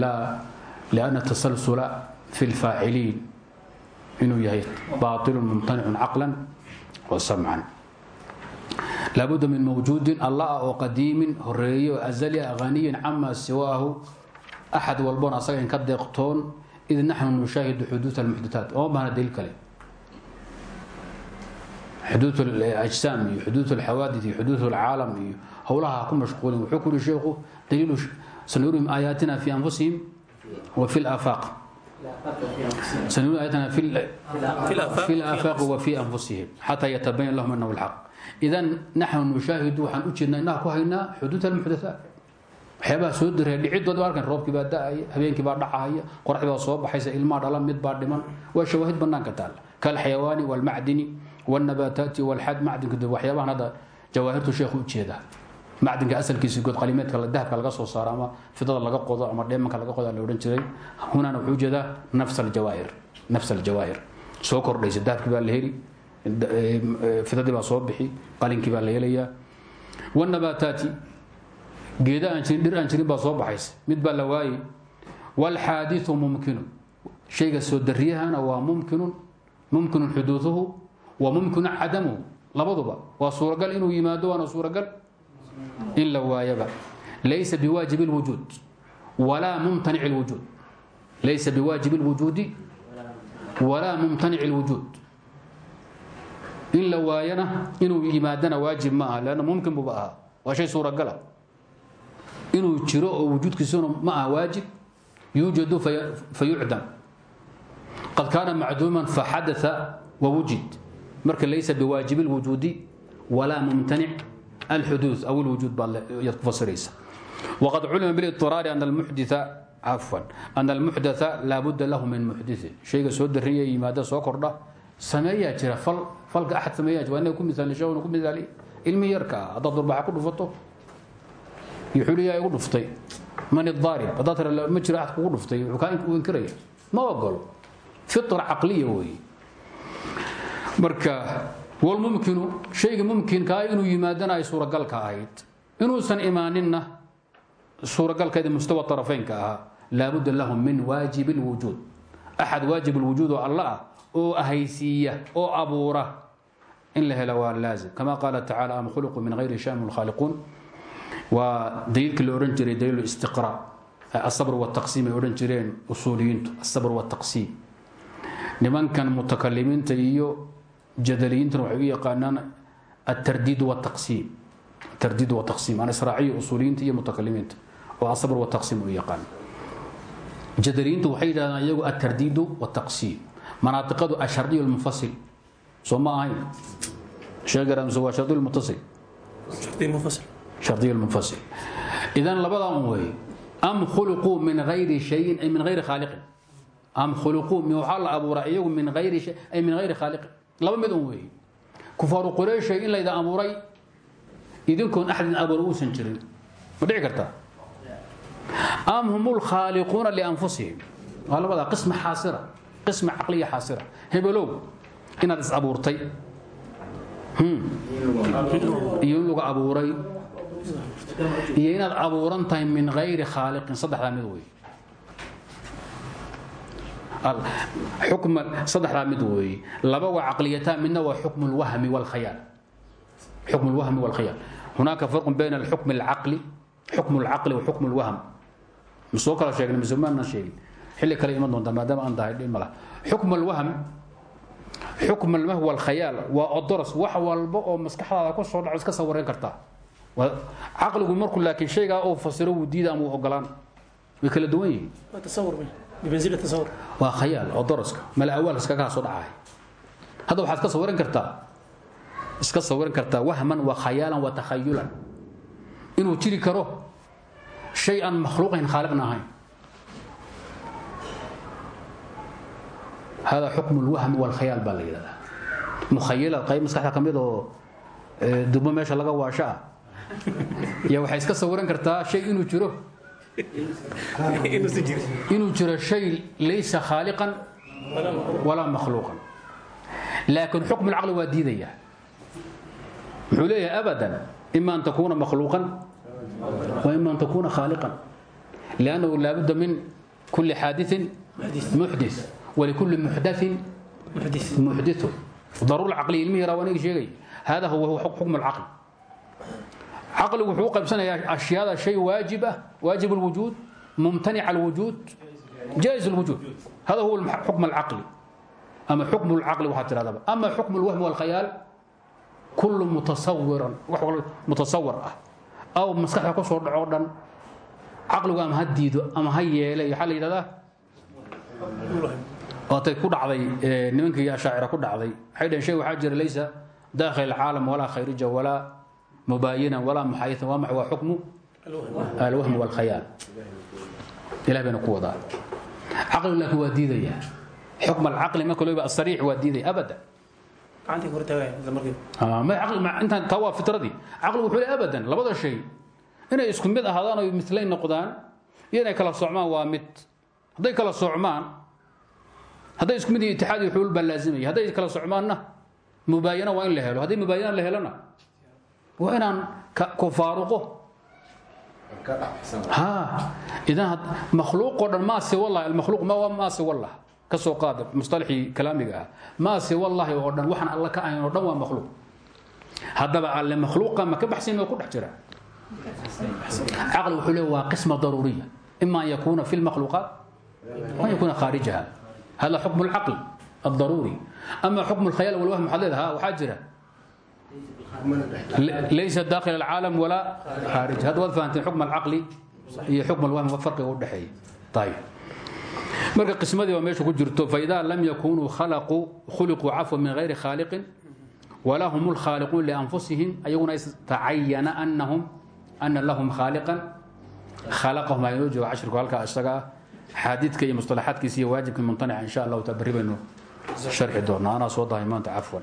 lianna tasalsula fi lfaaciliin inuu yahay baatilun mumtanicun caqlan wa samcan. Laabudda min mawjuudin alla ah oo qadiimin horeeye oo azali ah haniyin cama siwaahu axad walboon asaga in ka deeqtoon id naxnu nushaahidu xuduud almuxdathaat oo baahna daliil kale xuduud ajsaam iyo xuduud alxawaadid iyo xuduud alcaalam iyo howlaha ku mashquulin. Wuxuu kuri sheekhu daliilu sanurihim aayaatina fi anfusihim wa fi lafaaq sanurihim aayatina fi laafaaqi wa fi anfusihim xataa yatabayan lahum annahu lxaq idan naxnu nushaahidu waxaan u jeednaa inaha ku haynaa xuduud almuxdathaat waxyaabaha soo daraya dhicidooda arkan roobkii baa da'aya habeenkii baa dhacahaya qoraxdii baa soo baxaysa ilmaa dhala mid baa dhiman. Waa shawaahid banaanka taal. Kaalxayawaani waalmacdini walnabaataati walxad macdinka waxyaabahan hadda jawaahirtu sheekhu ujeeda macdinka asalkiisa good qalimeedka dahabka laga soo saaro ama fidada laga qodo ama dheemanka laga qodo la odhan jiray hunana wuxuu u jeedaa nafs aljawaahir nafs aljawaahir soo kordhaysa dahabkii baa la heli fidadii baa soo bixi qalinkii baa la helayaa wanabaataati geeda aan jirin dhir aan jirin baa soo baxaysa mid baa la waayey waalxaadiu mumkinu shayga soo dariyahana waa mumkinun mumkinun xuduuduhu wa mumkinu cadamuhu labaduba. Waa suuragal inuu yimaado waana suuragal? In la waayaba. Laysa biwaajib lwujuud walaa mumtanic lwujuud laysa biwaajib lwujuudi walaa mumtanic lwujuud in la waayana inuu yimaadana waajib ma aha. Lanna mumkin buba ahaa waa shay suuragala inuu jiro oo wujuudkiisuna ma aha waajib yuujadu fayucdam qad kaana macduuman faxadaa wawujid marka laysa biwaajib lwujuudi walaa mumtanic alxuduud aw lwujuud baad ku fasiraysa waqad culima bilidiraari ana almuxditha cafwan ana almuxdatha laabuda lahu min muxdithin shayga soo dariya yimaada soo kordha sameeyaa jira fal falka axad sameeyaa jira. Waa inaga ku misaali sheeguna ku misaali ilmi yarka ah haddaad ku dhufato. Yuxuliyaa igu dhuftay. Man idaarib haddaad tira ma jiro axad dhuftay wuxuu kaa inkiraya ma ogolo fitra caqliya weeye marka walmumkinu shayga mumkinkaa ah inuu yimaadana ay suuragalka ahayd. Inuusan imaaninna suuragalkeeda mustawa tarafeynka ahaa laabudda lahum min waajib lwujuud axad waajib lwujuud oo alla ah oo ahaysiiya oo abuura. In la hela waa laazim. Kama qaala tacala am khuliquu min hayri shan lkhaaliquun waa daliilkii la odhan jiray daliil istiqra. Asabr wtaqsiim ay odhan jireen usuuliyiintu. Asabr wtaqsiim nimankan mutakalimiinta iyo jadaliyiintan waxay u yaqaanaan atardiid wtaqsiim atardiid wataqsiim aan israaciya usuuliyiinta iyo mutakalimiinta oo asabr wataqsiim u yaqaan. Jadaliyiintu waxay yidhahdaan iyagu atardiidu wataqsiim manaatiqadu ashardiyu lmunfasil soo ma ahayn? Sheegaramse waa shardiyu lmuttasil shardiyu lmunfasil idan labadan weeye am khuliquu min hayri shayin ay min hayri khaaliqin. Am khuliquu waxaa la abuuraa ay min hayri khaaliqin laba mid un weeye kufaaru qurayshay in laydin abuuray idinkoon axdin abuur uusan jirin. Ma dhici kartaa? Am hum lkhaaliquuna lianfusihim. Waa labadaa qisma xaasira qisma caqliya xaasira. Hebelow inaad is abuurtay. Hmm. Iyo in abuuray. Iyo inaad abuuran min hayri khaaliqin saddexdaa mid wey xukm saddexdaa mid weeye laba waa caqliyataan midna waa xukm اlwahmi wاlkhayaal xukm اlwahmi wاlkhayaal hunaaka farqu bayna alxukm اlcaqli xukm اlcaqli wa xukm اlwahm masoo kala sheegna mise maana sheegin xilli kale iman doonta maadaama aan dahay dhima lah xukm اlwahm xukm almahw alkhayaal waa odoros wax walba oo maskaxdaada ku soo dhaco iska sawareyn kartaa caqligu markuu laakiin shaygaa uu fasiro wuu diida ama uu ogolaan way kala duwan yihiin تصور بمنزلة تصور waa khayaal oo daraska mala awaalka iskagaa soo dhacaay hadda waxaad iska sawiran kartaa. Iska sawiran kartaa wahman wa khayaalan wa takhayulan. Inuu jiri karo shay aan makhluuqayn khaaliqna hada xukmu lwahmi walkhayaal baa la yidhahdaa. Mukhayila qayb maskaxda ka mid oo eh, dubo meesha laga waasho ya waxay iska sawiran kartaa shay inuu jiro. inuu jiro shay laysa khaaliqan walaa makhluuqan laakiin xukm الcaqli waa diidaya muxuu leeyahay abadan ima an takuuna makhluuqan wa ima an takuuna khaaliqan لأنه لابد من كل حادث محدث ولكل محدث محدث محدث ضرورة العقلية المهي روانيك شيء هذا هو هو حكم العقل عقل وحقوق بسنة أشياء هذا شيء واجبة واجب الوجود ممتنع الوجود جائز الوجود هذا هو الحكم العقلي أما حكم العقل وحتى هذا أما حكم الوهم والخيال كل متصور متصور أو مسكحة كسر عودا عقل أم هديد أم هي لا يحل إلى ذا waatay ku dhacday nimankii ashaacira ku dhacday waxay dhaheen shay waxaa jira laysa daakhil alcaalam walaa khayrija walaa mubaayinan walaa muxaayaa waa ma waa xukmu alwahm wاlkhayaal ilah baynu ku wadaa caqligu laakin waa diidaya xukm alcaqli marka looba asariix waa diidaya abada intaan taa waa fitradii caqligu wuxuu le abadan labada shay inay isku mid ahaadaan oy milayn noqdaan iyo inay kala socmaan waa mid hadday kala socmaan hadday isku mid itiaad iyo xuul baa laazimaya hadday kala socmaanna mubaayano waa in la helo hadday mubaayana la helona waa inaan ku faaruqo ha idan makhluuq oo dhan maa si wallahi almakhluuq ma waa maa si wallah ka soo qaada musطalaxii kalaamiga ah maa si wallahi oo dhan waxaan alla ka ahayn oo dhan waa makhluuq haddaba alle makhluuqa ma ka baxsan oo ku dhex jira caqli wuxuu leeyahay waa qisma daruuriya ima an yakuuna fi lmakhluuqaat وأن يكون خارجها هذا حكم العقل الضروري أما laysa dakhil acaalam walaa aarij hadda waad fahamteen xukm alcaqli iyo xukm alwahmi farqiga u dhexeeya ayb marka qismadii baa meesha ku jirto faidaa lam yakunuu khuliquu cafwa min hayri khaaliqin walaa hum lkhaaliquun lianfusihim ayaguna istacayana anahum ana lahum khaaliqan. Khalaqahum aynoo joogo cashirku halkaa isaga ah. Xaadiidka iyo mustalaxaadkiisa iyo waajibkii mumtanaca insha allahu ta barri baynu sharxi doonaa. Anaa soo dahay maanta cafwan.